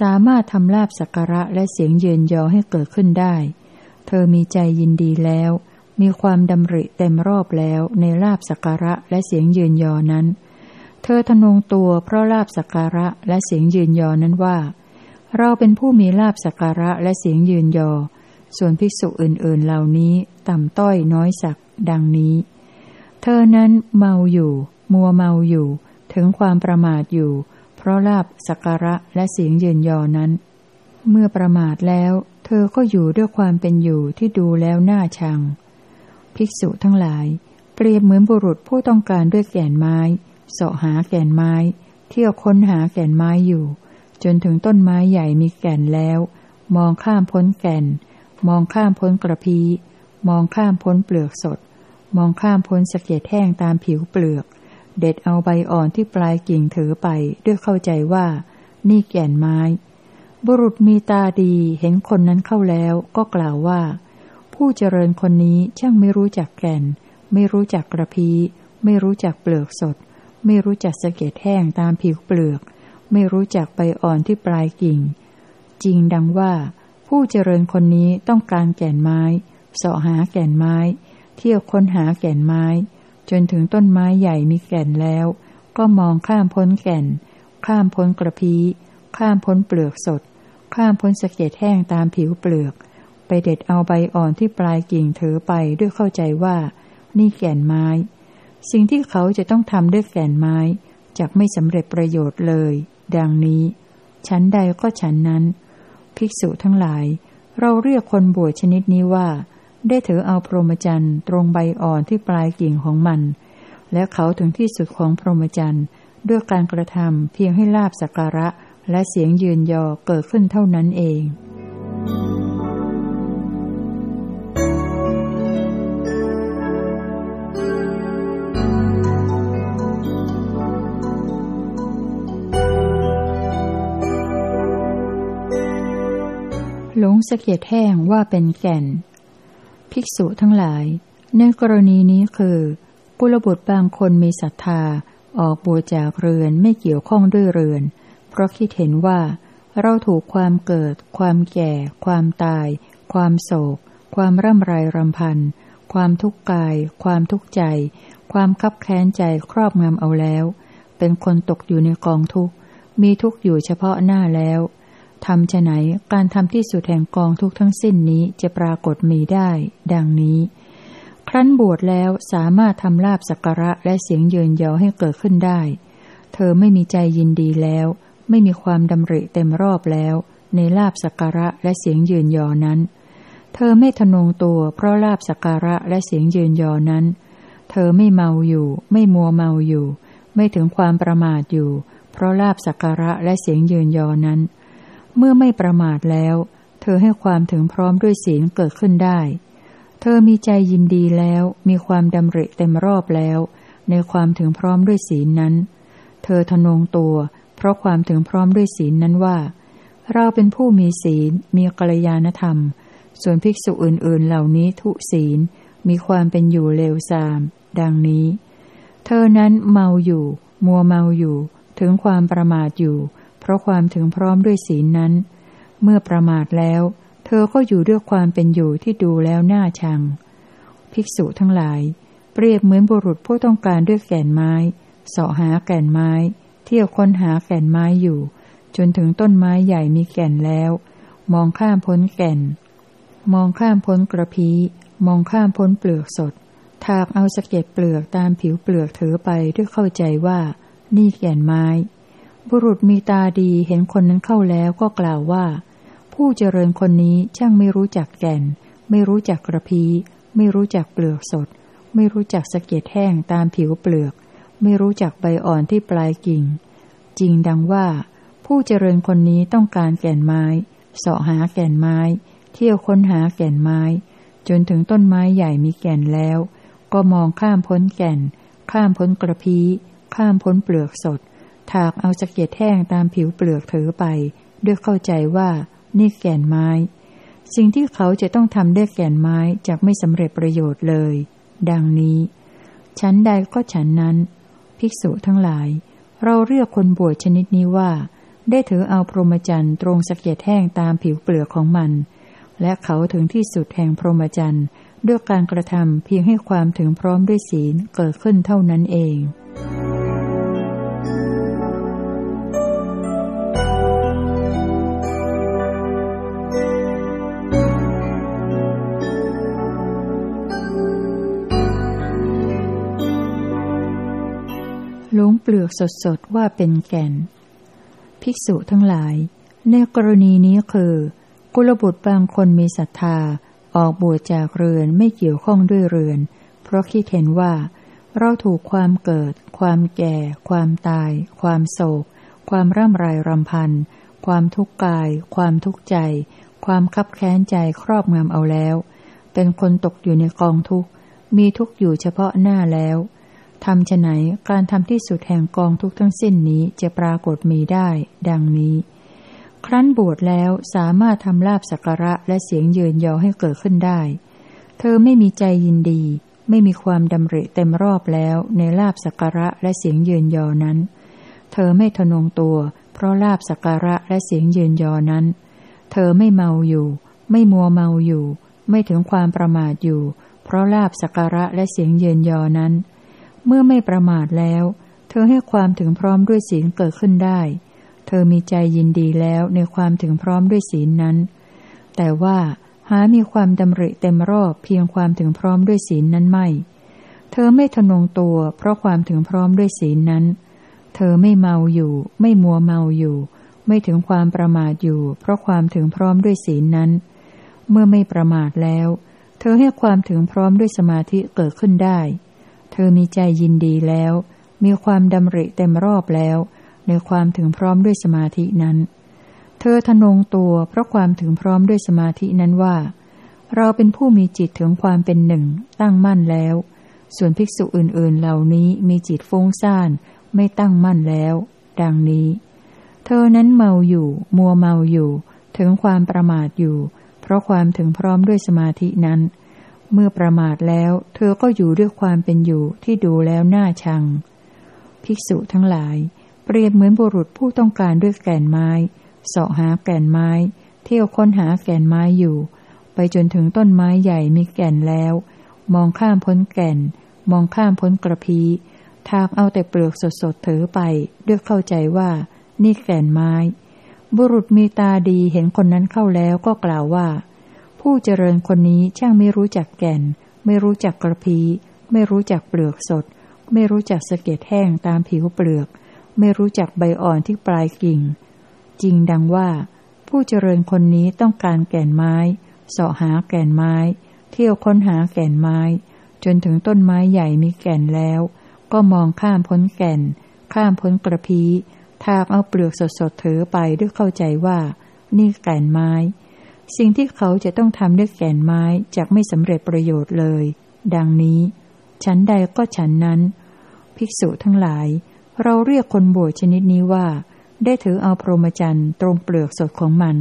สามารถทำลาบสักการะและเสียงเยินยอให้เกิดขึ้นได้ เธอมีใจยินดีแล้ว มีความดำริเต็มรอบแล้วในลาบสักการะและเสียงเยืนยอนั้น เธอทนงตัวเพราะลาบสักการะและเสียงยืนยอนั้นว่า เราเป็นผู้มีลาบสักการะและเสียงยืนยอ ส่วนภิกษุอื่นๆเหล่านี้ต่ำต้อยน้อยสัก ดังนี้ เธอนั้นเมาอยู่ มัวเมาอยู่ ถึงความประมาทอยู่ะลาบสักการะและเสียงเยืนยอนั้น เมื่อประมาทแล้ว เธอก็อยู่ด้วยความเป็นอยู่ที่ดูแล้วน่าชัง ภิกษุทั้งหลาย เปรียบเหมือนบุรุษผู้ต้องการด้วยแก่นไม้เสาะหาแก่นไม้ เที่ยวค้นหาแก่นไม้อยู่ จนถึงต้นไม้ใหญ่มีแก่นแล้ว มองข้ามพ้นแก่น มองข้ามพ้นกระพี มองข้ามพ้นเปลือกสด มองข้ามพ้นสะเก็ดแห้งตามผิวเปลือก เด็ดเอาใบอ่อนที่ปลายกิ่งถือไปด้วยเข้าใจว่า นี่แก่นไม้ บุรุษมีตาดีเห็นคนนั้นเข้าแล้วก็กล่าวว่า ผู้เจริญคนนี้ช่างไม่รู้จักแก่น ไม่รู้จักกระพี ไม่รู้จักเปลือกสด ไม่รู้จักสะเก็ดแห้งตามผิวเปลือก ไม่รู้จักใบอ่อนที่ปลายกิ่ง จริงดังว่า ผู้เจริญคนนี้ต้องการแก่นไม้เสาะหาแก่นไม้ เที่ยวค้นหาแก่นไม้ จนถึงต้นไม้ใหญ่มีแก่นแล้ว ก็มองข้ามพ้นแก่น ข้ามพ้นกระพี้ ข้ามพ้นเปลือกสด ข้ามพ้นสะเก็ดแห้งตามผิวเปลือก ไปเด็ดเอาใบอ่อนที่ปลายกิ่งถือไปด้วยเข้าใจว่า นี่แก่นไม้ สิ่งที่เขาจะต้องทำด้วยแก่นไม้จะไม่สำเร็จประโยชน์เลย ดังนี้ ชั้นใดก็ฉันนั้น ภิกษุทั้งหลาย เราเรียกคนบวชชนิดนี้ว่า ได้ถือเอาพรหมจรรย์ตรงใบอ่อนที่ปลายกิ่งของมัน และเขาถึงที่สุดของพรหมจรรย์ด้วยการกระทำเพียงให้ลาบสักการะ และเสียงยืนยอเกิดขึ้นเท่านั้นเองหลงสะเก็ดแห้งว่าเป็นแก่น ภิกษุทั้งหลาย ในกรณีนี้คือกุลบุตรบางคนมีศรัทธา ออกบวชจากเรือนไม่เกี่ยวข้องด้วยเรือน เพราะคิดเห็นว่า เราถูกความเกิด ความแก่ ความตาย ความโศก ความร่ำไรรำพัน ความทุกข์กาย ความทุกข์ใจ ความคับแค้นใจครอบงำเอาแล้ว เป็นคนตกอยู่ในกองทุกข์ มีทุกข์อยู่เฉพาะหน้าแล้ว ทำฉไหนการทำที่สุดแห่งกองทุกทั้งสิ้นนี้จะปรากฏมีได้ ดังนี้ ครั้นบวชแล้วสามารถทำลาบสักการะและเสียงเยินยาให้เกิดขึ้นได้ เธอไม่มีใจยินดีแล้ว ไม่มีความดำริเต็มรอบแล้ว ในลาบสักการะและเสียงเยืนยอนั้น เธอไม่ทนงตัวเพราะลาบสักการะและเสียงเยืนยอนั้น เธอไม่เมาอยู่ ไม่มัวเมาอยู่ ไม่ถึงความประมาทอยู่ เพราะลาบสักการะและเสียงเยืนยอนั้น เมื่อไม่ประมาทแล้ว เธอให้ความถึงพร้อมด้วยศีลเกิดขึ้นได้ เธอมีใจยินดีแล้ว มีความดำริเต็มรอบแล้ว ในความถึงพร้อมด้วยศีลนั้น เธอทนงตัว เพราะความถึงพร้อมด้วยศีลนั้นว่า เราเป็นผู้มีศีล มีกัลยาณธรรม ส่วนภิกษุอื่น ๆ เหล่านี้ทุศีล มีความเป็นอยู่เลวทราม ดังนี้ เธอนั้นเมาอยู่ มัวเมาอยู่ ถึงความประมาทอยู่ ราะความถึงพร้อมด้วยศีลนั้น เมื่อประมาทแล้ว เธอก็อยู่ด้วยความเป็นอยู่ที่ดูแล้วน่าชัง ภิกษุทั้งหลาย เปรียบเหมือนบุรุษผู้ต้องการด้วยแก่นไม้เสาะหาแก่นไม้ เที่ยวค้นหาแก่นไม้อยู่ จนถึงต้นไม้ใหญ่มีแก่นแล้ว มองข้ามพ้นแก่น มองข้ามพ้นกระพีมองข้ามพ้นเปลือกสด ถากเอาสะเก็ดเปลือกตามผิวเปลือกถือไปด้วยเข้าใจว่า นี่แก่นไม้ บุรุษมีตาดีเห็นคนนั้นเข้าแล้วก็กล่าวว่า ผู้เจริญคนนี้ช่างไม่รู้จักแก่น ไม่รู้จักกระพี ไม่รู้จักเปลือกสด ไม่รู้จักสะเก็ดแห้งตามผิวเปลือก ไม่รู้จักใบอ่อนที่ปลายกิ่ง จริงดังว่า ผู้เจริญคนนี้ต้องการแก่นไม้เสาะหาแก่นไม้ เที่ยวค้นหาแก่นไม้ จนถึงต้นไม้ใหญ่มีแก่นแล้ว ก็มองข้ามพ้นแก่น ข้ามพ้นกระพี้ข้ามพ้นเปลือกสด ถากเอาสะเก็ดแห้งตามผิวเปลือกถือไป ด้วยเข้าใจว่านี่แก่นไม้ สิ่งที่เขาจะต้องทำด้วยแก่นไม้จะไม่สำเร็จประโยชน์เลย ดังนี้ชั้นใดก็ฉันนั้น ภิกษุทั้งหลาย เราเรียกคนบวชชนิดนี้ว่า ได้ถือเอาพรหมจรรย์ตรงสะเก็ดแห้งตามผิวเปลือกของมัน และเขาถึงที่สุดแห่งพรหมจรรย์ด้วยการกระทำเพียงให้ความถึงพร้อมด้วยศีลเกิดขึ้นเท่านั้นเอง ลงเปลือกสดๆว่าเป็นแก่น ภิกษุทั้งหลาย ในกรณีนี้คือ กุลบุตรบางคนมีศรัทธา ออกบวชจากเรือนไม่เกี่ยวข้องด้วยเรือน เพราะคิดเห็นว่า เราถูกความเกิด ความแก่ ความตาย ความโศก ความร่ำไรรำพัน ความทุกข์กาย ความทุกข์ใจ ความคับแค้นใจครอบงำเอาแล้ว เป็นคนตกอยู่ในกองทุกข์ มีทุกข์อยู่เฉพาะหน้าแล้ว ทำฉไหนการทำที่สุดแห่งกองทุกทั้งสิ้นนี้จะปรากฏมีได้ ดังนี้ ครั้นบวชแล้วสามารถทำลาบสักการะและเสียงเยืนยอให้เกิดขึ้นได้ เธอไม่มีใจยินดี ไม่มีความดำริเต็มรอบแล้วในลาบสักการะและเสียงเยืนยอนั้น เธอไม่ทนงตัว เพราะลาบสักการะและเสียงเยืนยอนั้น เธอไม่เมาอยู่ ไม่มัวเมาอยู่ ไม่ถึงความประมาทอยู่ เพราะลาบสักการะและเสียงเยืนยอนั้นเเมื่อไม่ประมาทแล้ว เธอให้ความถึงพร้อมด้วยศีลเกิดขึ้นได้ เธอมีใจยินดีแล้วในความถึงพร้อมด้วยศีลนั้น แต่ว่าหามีความดำริเต็มรอบเพียงความถึงพร้อมด้วยศีลนั้นไม่ เธอไม่ทนงตัวเพราะความถึงพร้อมด้วยศีลนั้น เธอไม่เมาอยู่ ไม่มัวเมาอยู่ ไม่ถึงความประมาทอยู่ เพราะความถึงพร้อมด้วยศีลนั้น เมื่อไม่ประมาทแล้ว เธอให้ความถึงพร้อมด้วยสมาธิเกิดขึ้นได้ เธอมีใจยินดีแล้ว มีความดำริเต็มรอบแล้ว ในความถึงพร้อมด้วยสมาธินั้น เธอทนงตัวเพราะความถึงพร้อมด้วยสมาธินั้นว่า เราเป็นผู้มีจิตถึงความเป็นหนึ่ง ตั้งมั่นแล้ว ส่วนภิกษุอื่นๆ เหล่านี้มีจิตฟุ้งซ่าน ไม่ตั้งมั่นแล้ว ดังนี้ เธอนั้นเมาอยู่ มัวเมาอยู่ ถึงความประมาทอยู่ เพราะความถึงพร้อมด้วยสมาธินั้น เมื่อประมาทแล้ว เธอก็อยู่ด้วยความเป็นอยู่ที่ดูแล้วน่าชัง ภิกษุทั้งหลาย เปรียบเหมือนบุรุษผู้ต้องการด้วยแก่นไม้เสาะหาแก่นไม้ เที่ยวค้นหาแก่นไม้อยู่ ไปจนถึงต้นไม้ใหญ่มีแก่นแล้ว มองข้ามพ้นแก่น มองข้ามพ้นกระพีทากเอาแต่เปลือกสดๆถือไปด้วยเข้าใจว่านี่แก่นไม้ บุรุษมีตาดีเห็นคนนั้นเข้าแล้วก็กล่าวว่า ผู้เจริญคนนี้ช่างไม่รู้จักแก่น ไม่รู้จักกระพี ไม่รู้จักเปลือกสด ไม่รู้จักสะเก็ดแห้งตามผิวเปลือก ไม่รู้จักใบอ่อนที่ปลายกิ่ง จริงดังว่า ผู้เจริญคนนี้ต้องการแก่นไม้เสาะหาแก่นไม้ เที่ยวค้นหาแก่นไม้ จนถึงต้นไม้ใหญ่มีแก่นแล้ว ก็มองข้ามพ้นแก่น ข้ามพ้นกระพีทากเอาเปลือกสดๆถือไปด้วยเข้าใจว่า นี่แก่นไม้ สิ่งที่เขาจะต้องทำด้วยแก่นไม้จะไม่สำเร็จประโยชน์เลย ดังนี้ ฉันใดก็ฉันนั้น ภิกษุทั้งหลาย เราเรียกคนบวชชนิดนี้ว่า ได้ถือเอาพรหมจรรย์ตรงเปลือกสดของมัน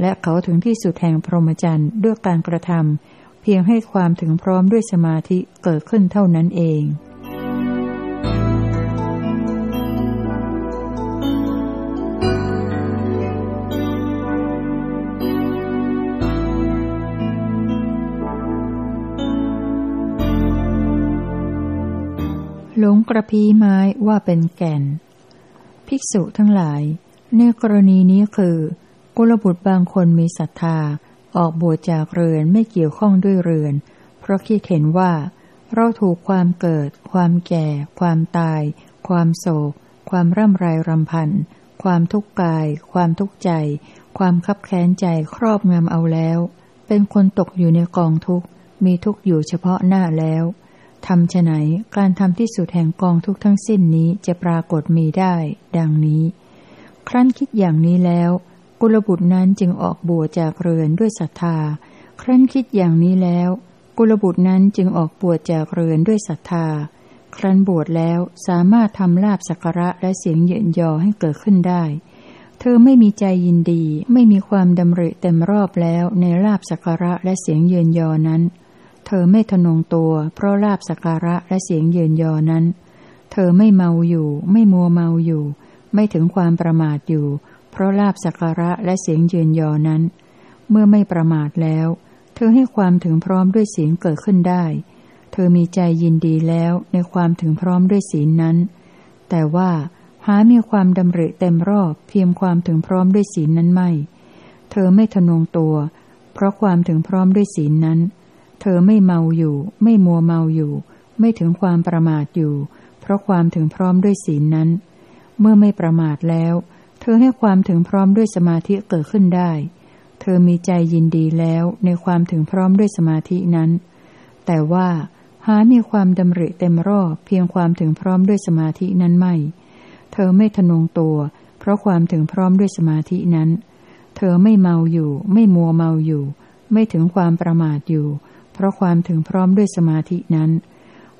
และเขาถึงที่สุดแห่งพรหมจรรย์ด้วยการกระทำเพียงให้ความถึงพร้อมด้วยสมาธิเกิดขึ้นเท่านั้นเอง หลงกระพีไม้ว่าเป็นแก่น ภิกษุทั้งหลายในกรณีนี้คือ กุลบุตรบางคนมีศรัทธา ออกบวชจากเรือนไม่เกี่ยวข้องด้วยเรือน เพราะคิดเห็นว่า เราถูกความเกิด ความแก่ ความตาย ความโศก ความร่ำไรรำพัน ความทุกข์กาย ความทุกข์ใจ ความคับแค้นใจครอบงำเอาแล้ว เป็นคนตกอยู่ในกองทุกข์ มีทุกข์อยู่เฉพาะหน้าแล้ว ทำฉไหนการทำที่สุดแห่งกองทุกทั้งสิ้นนี้จะปรากฏมีได้ ดังนี้ ครั้นคิดอย่างนี้แล้ว กุลบุตรนั้นจึงออกบวชจากเรือนด้วยศรัทธา ครั้นคิดอย่างนี้แล้ว กุลบุตรนั้นจึงออกบวชจากเรือนด้วยศรัทธา ครั้นบวชแล้วสามารถทำลาบสักระและเสียงเยินยอให้เกิดขึ้นได้ เธอไม่มีใจยินดี ไม่มีความดำริเต็มรอบแล้วในลาบสักระและเสียงเยินยอนั้น เธอไม่ทนงตัว เพราะลาบสการะและเสียงเยินยอนั้น เธอไม่เมาอยู่ ไม่มัวเมาอยู่ ไม่ถึงความประมาทอยู่ เพราะลาบสการะและเสียงเยินยอนั้น เมื่อไม่ประมาทแล้ว เธอให้ความถึงพร้อมด้วยศีลเกิดขึ้นได้ เธอมีใจยินดีแล้วในความถึงพร้อมด้วยศีลนั้น แต่ว่าหามีความดำริเต็มรอบเพียงความถึงพร้อมด้วยศีลนั้นไม่ เธอไม่ทนงตัว เพราะความถึงพร้อมด้วยศีลนั้น เธอไม่เมาอยู่ ไม่มัวเมาอยู่ ไม่ถึงความประมาทอยู่ เพราะความถึงพร้อมด้วยศีลนั้น เมื่อไม่ประมาทแล้ว เธอให้ความถึงพร้อมด้วยสมาธิเกิดขึ้นได้ เธอมีใจยินดีแล้วในความถึงพร้อมด้วยสมาธินั้น แต่ว่าหามีความดำริเต็มรอบเพียงความถึงพร้อมด้วยสมาธินั้นไม่ เธอไม่ทนงตัว เพราะความถึงพร้อมด้วยสมาธินั้น เธอไม่เมาอยู่ ไม่มัวเมาอยู่ ไม่ถึงความประมาทอยู่ ราะความถึงพร้อมด้วยสมาธินั้น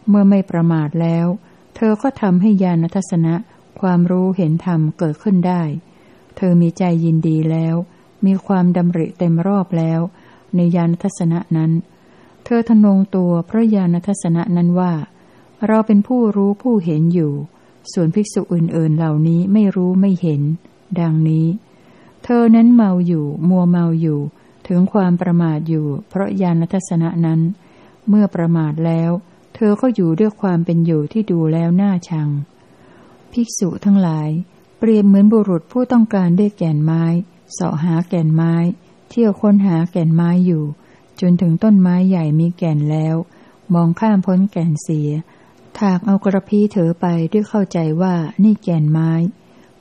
เมื่อไม่ประมาทแล้ว เธอก็ทำให้ญาณทัศนะ ความรู้เห็นธรรมเกิดขึ้นได้ เธอมีใจยินดีแล้ว มีความดำริเต็มรอบแล้ว ในญาณทัศนะนั้น เธอทนงตัวเพราะญาณทัศนะนั้นว่า เราเป็นผู้รู้ผู้เห็นอยู่ ส่วนภิกษุอื่นๆเหล่านี้ไม่รู้ไม่เห็น ดังนี้ เธอนั้นเมาอยู่ มัวเมาอยู่ ถึงความประมาทอยู่ เพราะญาณทัศนะนั้น เมื่อประมาทแล้ว เธอก็อยู่ด้วยความเป็นอยู่ที่ดูแล้วน่าชัง ภิกษุทั้งหลาย เปรียบเหมือนบุรุษผู้ต้องการได้แก่นไม้เสาะหาแก่นไม้ เที่ยวค้นหาแก่นไม้อยู่ จนถึงต้นไม้ใหญ่มีแก่นแล้ว มองข้ามพ้นแก่นเสีย ถากเอากระพี้เถอไปด้วยเข้าใจว่านี่แก่นไม้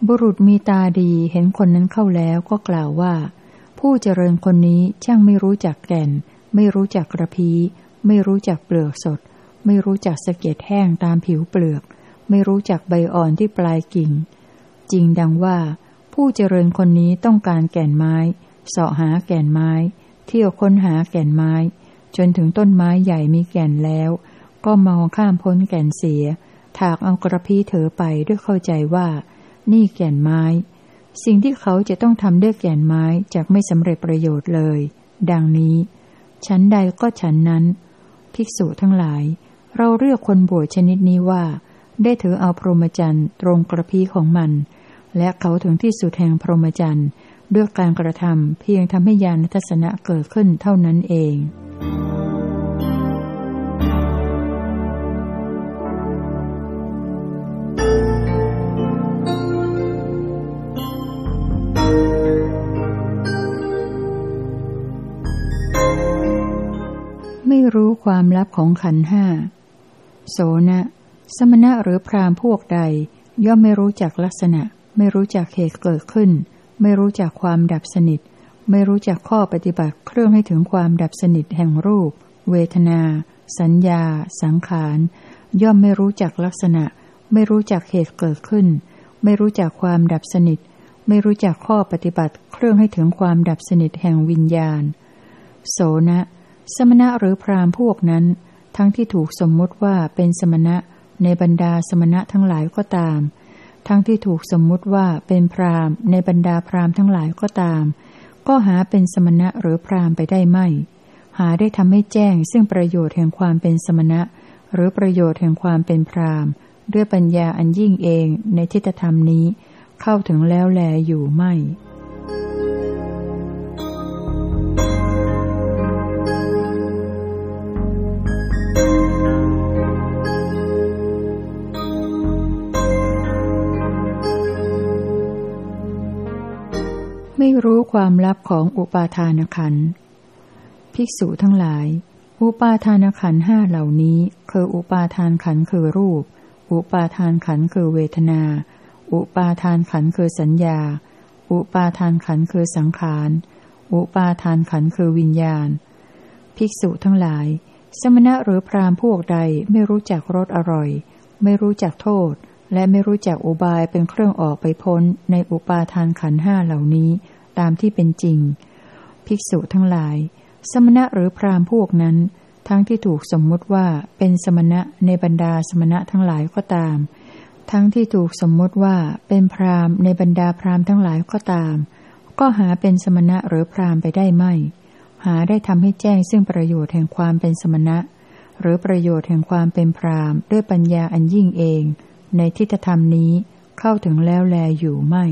บุรุษมีตาดีเห็นคนนั้นเข้าแล้วก็กล่าวว่า ผู้เจริญคนนี้ช่างไม่รู้จักแก่น ไม่รู้จักกระพี ไม่รู้จักเปลือกสด ไม่รู้จักสะเก็ดแห้งตามผิวเปลือก ไม่รู้จักใบอ่อนที่ปลายกิ่ง จริงดังว่า ผู้เจริญคนนี้ต้องการแก่นไม้เสาะหาแก่นไม้ เที่ยวค้นหาแก่นไม้ จนถึงต้นไม้ใหญ่มีแก่นแล้ว ก็มองข้ามพ้นแก่นเสีย ถากเอากระพี้เถอไปด้วยเข้าใจว่า นี่แก่นไม้ สิ่งที่เขาจะต้องทำด้วยแก่นไม้จากไม่สำเร็จประโยชน์เลย ดังนี้ชั้นใดก็ฉันนั้น ภิกษุทั้งหลาย เราเรียกคนบวชชนิดนี้ว่า ได้ถือเอาพรหมจรรย์ตรงกระพีของมัน และเขาถึงที่สุดแห่งพรหมจรรย์ด้วยการกระทำเพียงทำให้ญาณทัศนะเกิดขึ้นเท่านั้นเองรู้ ความลับของขันห้า โสนะ สมณะหรือพรามพวกใด ย่อมไม่รู้จักลักษณะ ไม่รู้จักเหตุเกิดขึ้น ไม่รู้จักความดับสนิท ไม่รู้จักข้อปฏิบัติเครื่องให้ถึงความดับสนิทแห่งรูป เวทนา สัญญา สังขาร ย่อมไม่รู้จักลักษณะ ไม่รู้จักเหตุเกิดขึ้น ไม่รู้จักความดับสนิท ไม่รู้จักข้อปฏิบัติเครื่องให้ถึงความดับสนิทแห่งวิญญาณ โสนะ สมณะหรือพราหมณ์พวกนั้น ทั้งที่ถูกสมมติว่าเป็นสมณะในบรรดาสมณะทั้งหลายก็ตาม ทั้งที่ถูกสมมุติว่าเป็นพราหมณ์ ในบรรดาพราหมณ์ทั้งหลายก็ตาม ก็หาเป็นสมณะหรือพราหมณ์ไปได้ไม่ หาได้ทำให้แจ้งซึ่งประโยชน์แห่งความเป็นสมณะ หรือประโยชน์แห่งความเป็นพราหมณ์ ด้วยปัญญาอันยิ่งเองในทิฏฐธรรมนี้ เข้าถึงแล้วแลอยู่ไม่ ไม่รู้ความลับของอุปาทานขัน ภิกษุทั้งหลาย อุปาทานขันห้าเหล่านี้ คืออุปาทานขันคือรูป อุปาทานขันคือเวทนา อุปาทานขันคือสัญญา อุปาทานขันคือสังขาร อุปาทานขันคือวิญญาณ ภิกษุทั้งหลาย สมณะหรือพรามพวกใดไม่รู้จักรสอร่อย ไม่รู้จักโทษ และไม่รู้จักอุบายเป็นเครื่องออกไปพ้นในอุปาทานขันห้าเหล่านี้ตามที่เป็นจริง ภิกษุทั้งหลาย สมณะหรือพรามพวกนั้น ทั้งที่ถูกสมมุติว่าเป็นสมณะในบรรดาสมณะทั้งหลายก็ตาม ทั้งที่ถูกสมมติว่าเป็นพรามในบรรดาพรามทั้งหลายก็ตาม ก็หาเป็นสมณะหรือพรามไปได้ไม่ หาได้ทำให้แจ้งซึ่งประโยชน์แห่งความเป็นสมณะ หรือประโยชน์แห่งความเป็นพรามด้วยปัญญาอันยิ่งเอง ในทิฏฐธรรมนี้เข้าถึงแล้วแลอยู่ไม่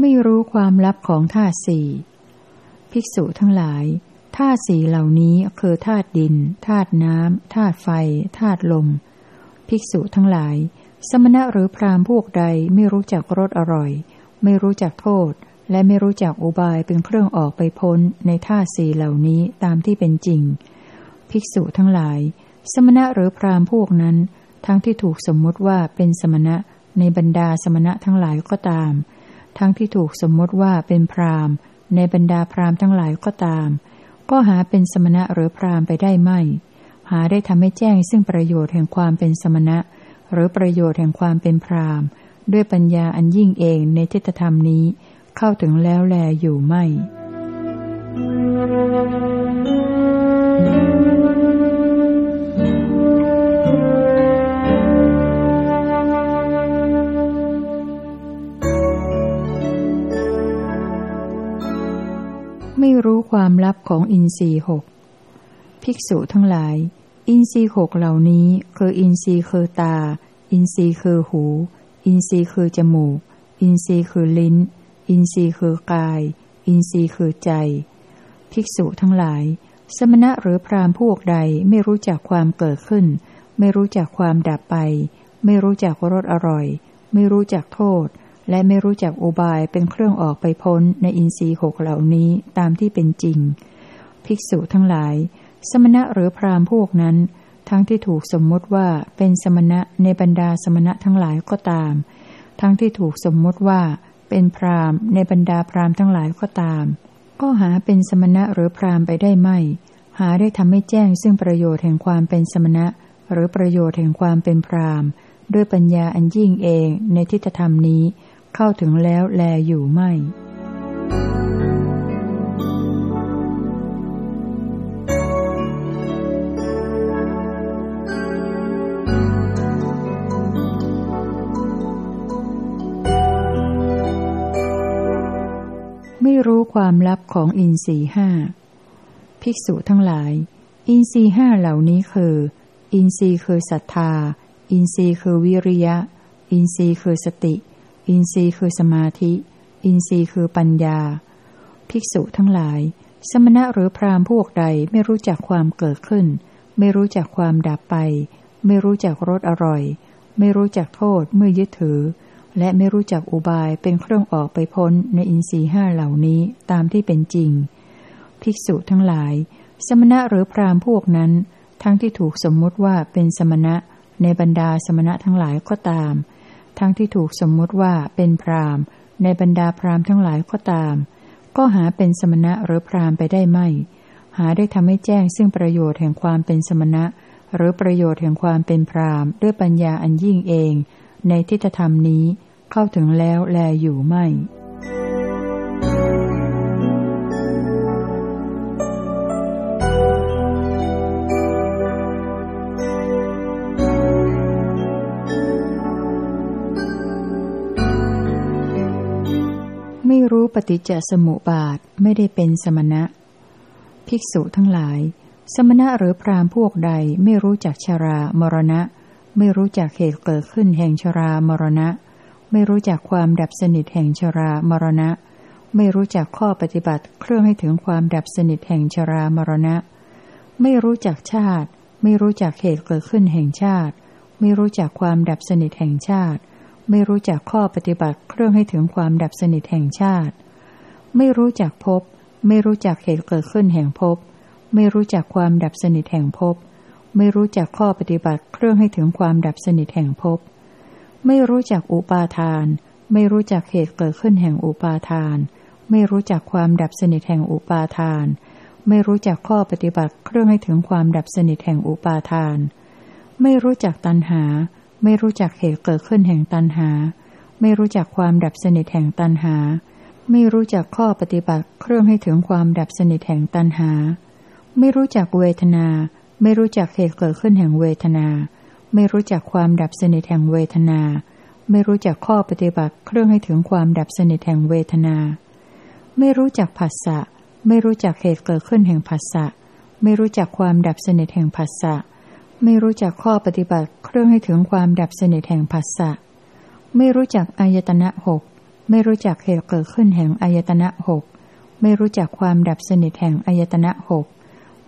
ไม่รู้ความลับของธาตุสี่ ภิกษุทั้งหลายธาตุสี่เหล่านี้คือธาตุดินธาตุน้ำธาตุไฟธาตุลม ภิกษุทั้งหลาย สมณะหรือพรามพวกใดไม่รู้จักรสอร่อย ไม่รู้จักโทษ และไม่รู้จักอุบายเป็นเครื่องออกไปพ้นในท่าสีเหล่านี้ตามที่เป็นจริง ภิกษุทั้งหลาย สมณะหรือพรามพวกนั้น ทั้งที่ถูกสมมติว่าเป็นสมณะในบรรดาสมณะทั้งหลายก็ตาม ทั้งที่ถูกสมมติว่าเป็นพรามในบรรดาพรามทั้งหลายก็ตาม ก็หาเป็นสมณะหรือพรามไปได้ไม่ หาได้ทำให้แจ้งซึ่งประโยชน์แห่งความเป็นสมณะ หรือประโยชน์แห่งความเป็นพรามด้วยปัญญาอันยิ่งเองในทิฏฐธรรมนี้ เข้าถึงแล้วแลอยู่ไม่ ไม่รู้ความลับของอินทรีหกภิกษุทั้งหลาย อินทรีย์หกเหล่านี้คืออินทรีย์คือตา อินทรีย์คือหู อินทรีย์คือจมูก อินทรีย์คือลิ้น อินทรีย์คือกาย อินทรีย์คือใจ ภิกษุทั้งหลาย สมณะหรือพรามพวกใดไม่รู้จักความเกิดขึ้น ไม่รู้จักความดับไป ไม่รู้จักรสอร่อย ไม่รู้จักโทษ และไม่รู้จักอุบายเป็นเครื่องออกไปพ้นในอินทรีย์หกเหล่านี้ตามที่เป็นจริง ภิกษุทั้งหลาย สมณะหรือพราหมณ์พวกนั้น ทั้งที่ถูกสมมติว่าเป็นสมณะในบรรดาสมณะทั้งหลายก็ตาม ทั้งที่ถูกสมมติว่าเป็นพราหมณ์ในบรรดาพราหมณ์ทั้งหลายก็ตาม ก็หาเป็นสมณะหรือพราหมณ์ไปได้ไม่ หาได้ทำให้แจ้งซึ่งประโยชน์แห่งความเป็นสมณะ หรือประโยชน์แห่งความเป็นพราหมณ์ ด้วยปัญญาอันยิ่งเองในทิฏฐธรรมนี้ เข้าถึงแล้วแลอยู่ไม่ รู้ความลับของอินทรีห้า ภิกษุทั้งหลาย อินทรีห้าเหล่านี้คือ อินทรีคือศรัทธา อินทรีคือวิริยะ อินทรีคือสติ อินทรีคือสมาธิ อินทรีคือปัญญา ภิกษุทั้งหลาย สมณะหรือพราหมณ์พวกใดไม่รู้จักความเกิดขึ้น ไม่รู้จักความดับไป ไม่รู้จักรสอร่อย ไม่รู้จักโทษเมื่อยึดถือ และไม่รู้จักอุบายเป็นเครื่องออกไปพ้นในอินทรีห้าเหล่านี้ตามที่เป็นจริง ภิกษุทั้งหลาย สมณะหรือพรามพวกนั้น ทั้งที่ถูกสมมุติว่าเป็นสมณะในบรรดาสมณะทั้งหลายก็ตาม ทั้งที่ถูกสมมุติว่าเป็นพรามในบรรดาพรามทั้งหลายก็ตาม ก็หาเป็นสมณะหรือพรามไปได้ไม่ หาได้ทำให้แจ้งซึ่งประโยชน์แห่งความเป็นสมณะ หรือประโยชน์แห่งความเป็นพรามด้วยปัญญาอันยิ่งเอง ในทิฏฐธรรมนี้ เข้าถึงแล้วแลอยู่ไม่ ไม่รู้ปฏิจจสมุปบาทไม่ได้เป็นสมณะ ภิกษุทั้งหลาย สมณะหรือพรามพวกใดไม่รู้จักชรามรณะ ไม่รู้จักเหตุเกิดขึ้นแห่งชรามรณะ ไม่รู้จักความดับสนิทแห่งชรามรณะ ไม่รู้จักข้อปฏิบัติเครื่องให้ถึงความดับสนิทแห่งชรามรณะ ไม่รู้จักชาติ ไม่รู้จักเหตุเกิดขึ้นแห่งชาติ ไม่รู้จักความดับสนิทแห่งชาติ ไม่รู้จักข้อปฏิบัติเครื่องให้ถึงความดับสนิทแห่งชาติ ไม่รู้จักภพไม่รู้จักเหตุเกิดขึ้นแห่งภพไม่รู้จักความดับสนิทแห่งภพไม่รู้จักข้อปฏิบัติเครื่องให้ถึงความดับสนิทแห่งภพ ไม่รู้จักอุปาทาน ไม่รู้จักเหตุเกิดขึ้นแห่งอุปาทาน ไม่รู้จักความดับสนิทแห่งอุปาทาน ไม่รู้จักข้อปฏิบัติเครื่องให้ถึงความดับสนิทแห่งอุปาทาน ไม่รู้จักตัณหา ไม่รู้จักเหตุเกิดขึ้นแห่งตัณหา ไม่รู้จักความดับสนิทแห่งตัณหา ไม่รู้จักข้อปฏิบัติเครื่องให้ถึงความดับสนิทแห่งตัณหา ไม่รู้จักเวทนา ไม่รู้จักเหตุเกิดขึ้นแห่งเวทนา ไม่รู้จักความดับสนิทแห่งเวทนา ไม่รู้จักข้อปฏิบัติเครื่องให้ถึงความดับสนิทแห่งเวทนา ไม่รู้จักผัสสะ ไม่รู้จักเหตุเกิดขึ้นแห่งผัสสะ ไม่รู้จักความดับสนิทแห่งผัสสะ ไม่รู้จักข้อปฏิบัติเครื่องให้ถึงความดับสนิทแห่งผัสสะ ไม่รู้จักอายตนะหก ไม่รู้จักเหตุเกิดขึ้นแห่งอายตนะหก ไม่รู้จักความดับสนิทแห่งอายตนะหก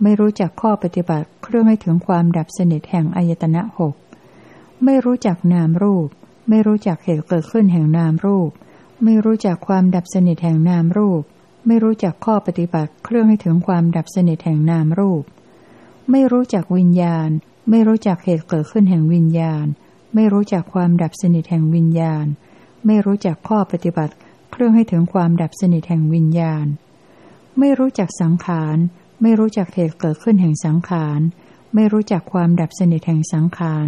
ไม่รู้จักข้อปฏิบัติเครื่องให้ถึงความดับสนิทแห่งอายตนะหกไม่รู้จักนามรูป ไม่รู้จักเหตุเกิดขึ้นแห่งนามรูป ไม่รู้จักความดับสนิทแห่งนามรูป ไม่รู้จักข้อปฏิบัติเครื่องให้ถึงความดับสนิทแห่งนามรูป ไม่รู้จักวิญญาณ ไม่รู้จักเหตุเกิดขึ้นแห่งวิญญาณ ไม่รู้จักความดับสนิทแห่งวิญญาณ ไม่รู้จักข้อปฏิบัติ เครื่องให้ถึงความดับสนิทแห่งวิญญาณ ไม่รู้จักสังขาร ไม่รู้จักเหตุเกิดขึ้นแห่งสังขาร ไม่รู้จักความดับสนิทแห่งสังขาร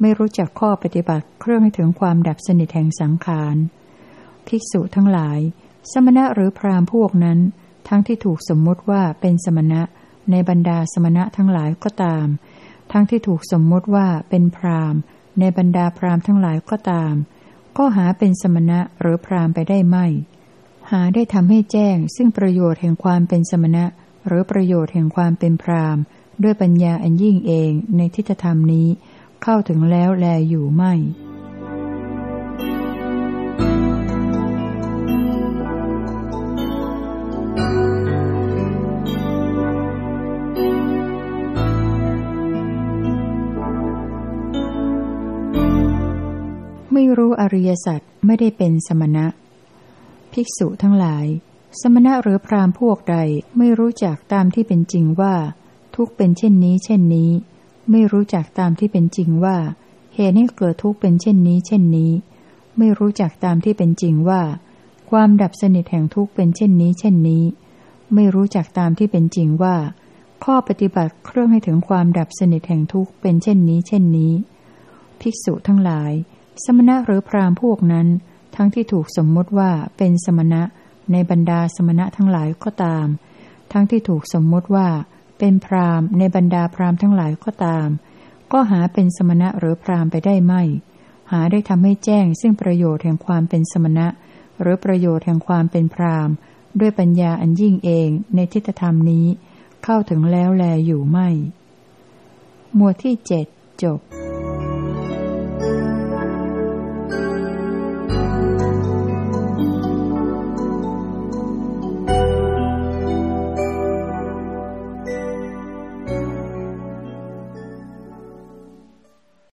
ไม่รู้จักข้อปฏิบัติเครื่องให้ถึงความดับสนิทแห่งสังขาร ภิกษุทั้งหลาย สมณะหรือพราหมณ์พวกนั้น ทั้งที่ถูกสมมุติว่าเป็นสมณะในบรรดาสมณะทั้งหลายก็ตาม ทั้งที่ถูกสมมุติว่าเป็นพราหมณ์ ในบรรดาพราหมณ์ทั้งหลายก็ตาม ก็หาเป็นสมณะหรือพรามไปได้ไม่ หาได้ทำให้แจ้งซึ่งประโยชน์แห่งความเป็นสมณะ หรือประโยชน์แห่งความเป็นพรามด้วยปัญญาอันยิ่งเองในทิฏฐธรรมนี้เข้าถึงแล้วแลอยู่ไม่ไม่รู้อริยสัจไม่ได้เป็นสมณะ ภิกษุทั้งหลาย สมณะหรือพรามพวกใดไม่รู้จักตามที่เป็นจริงว่า ทุกเป็นเช่นนี้ เช่นนี้ ไม่รู้จักตามที่เป็นจริงว่าเหตุให้เกิดทุกเป็นเช่นนี้ เช่นนี้ ไม่รู้จักตามที่เป็นจริงว่า ความดับสนิทแห่งทุกเป็นเช่นนี้ เช่นนี้ ไม่รู้จักตามที่เป็นจริงว่า ข้อปฏิบัติเครื่องให้ถึงความดับสนิทแห่งทุกเป็นเช่นนี้ เช่นนี้ ภิกษุทั้งหลาย สมณะหรือพราหมณ์พวกนั้น ทั้งที่ถูกสมมติว่าเป็นสมณะ ในบรรดาสมณะทั้งหลายก็ตาม ทั้งที่ถูกสมมติว่า เป็นพราหมณ์ในบรรดาพราหมณ์ทั้งหลายก็ตาม ก็หาเป็นสมณะหรือพราหมณ์ไปได้ไม่ หาได้ทำให้แจ้งซึ่งประโยชน์แห่งความเป็นสมณะ หรือประโยชน์แห่งความเป็นพราหมณ์ด้วยปัญญาอันยิ่งเองในทิฏฐธรรมนี้ เข้าถึงแล้วแลอยู่ไม่ หมวดที่เจ็ดจบ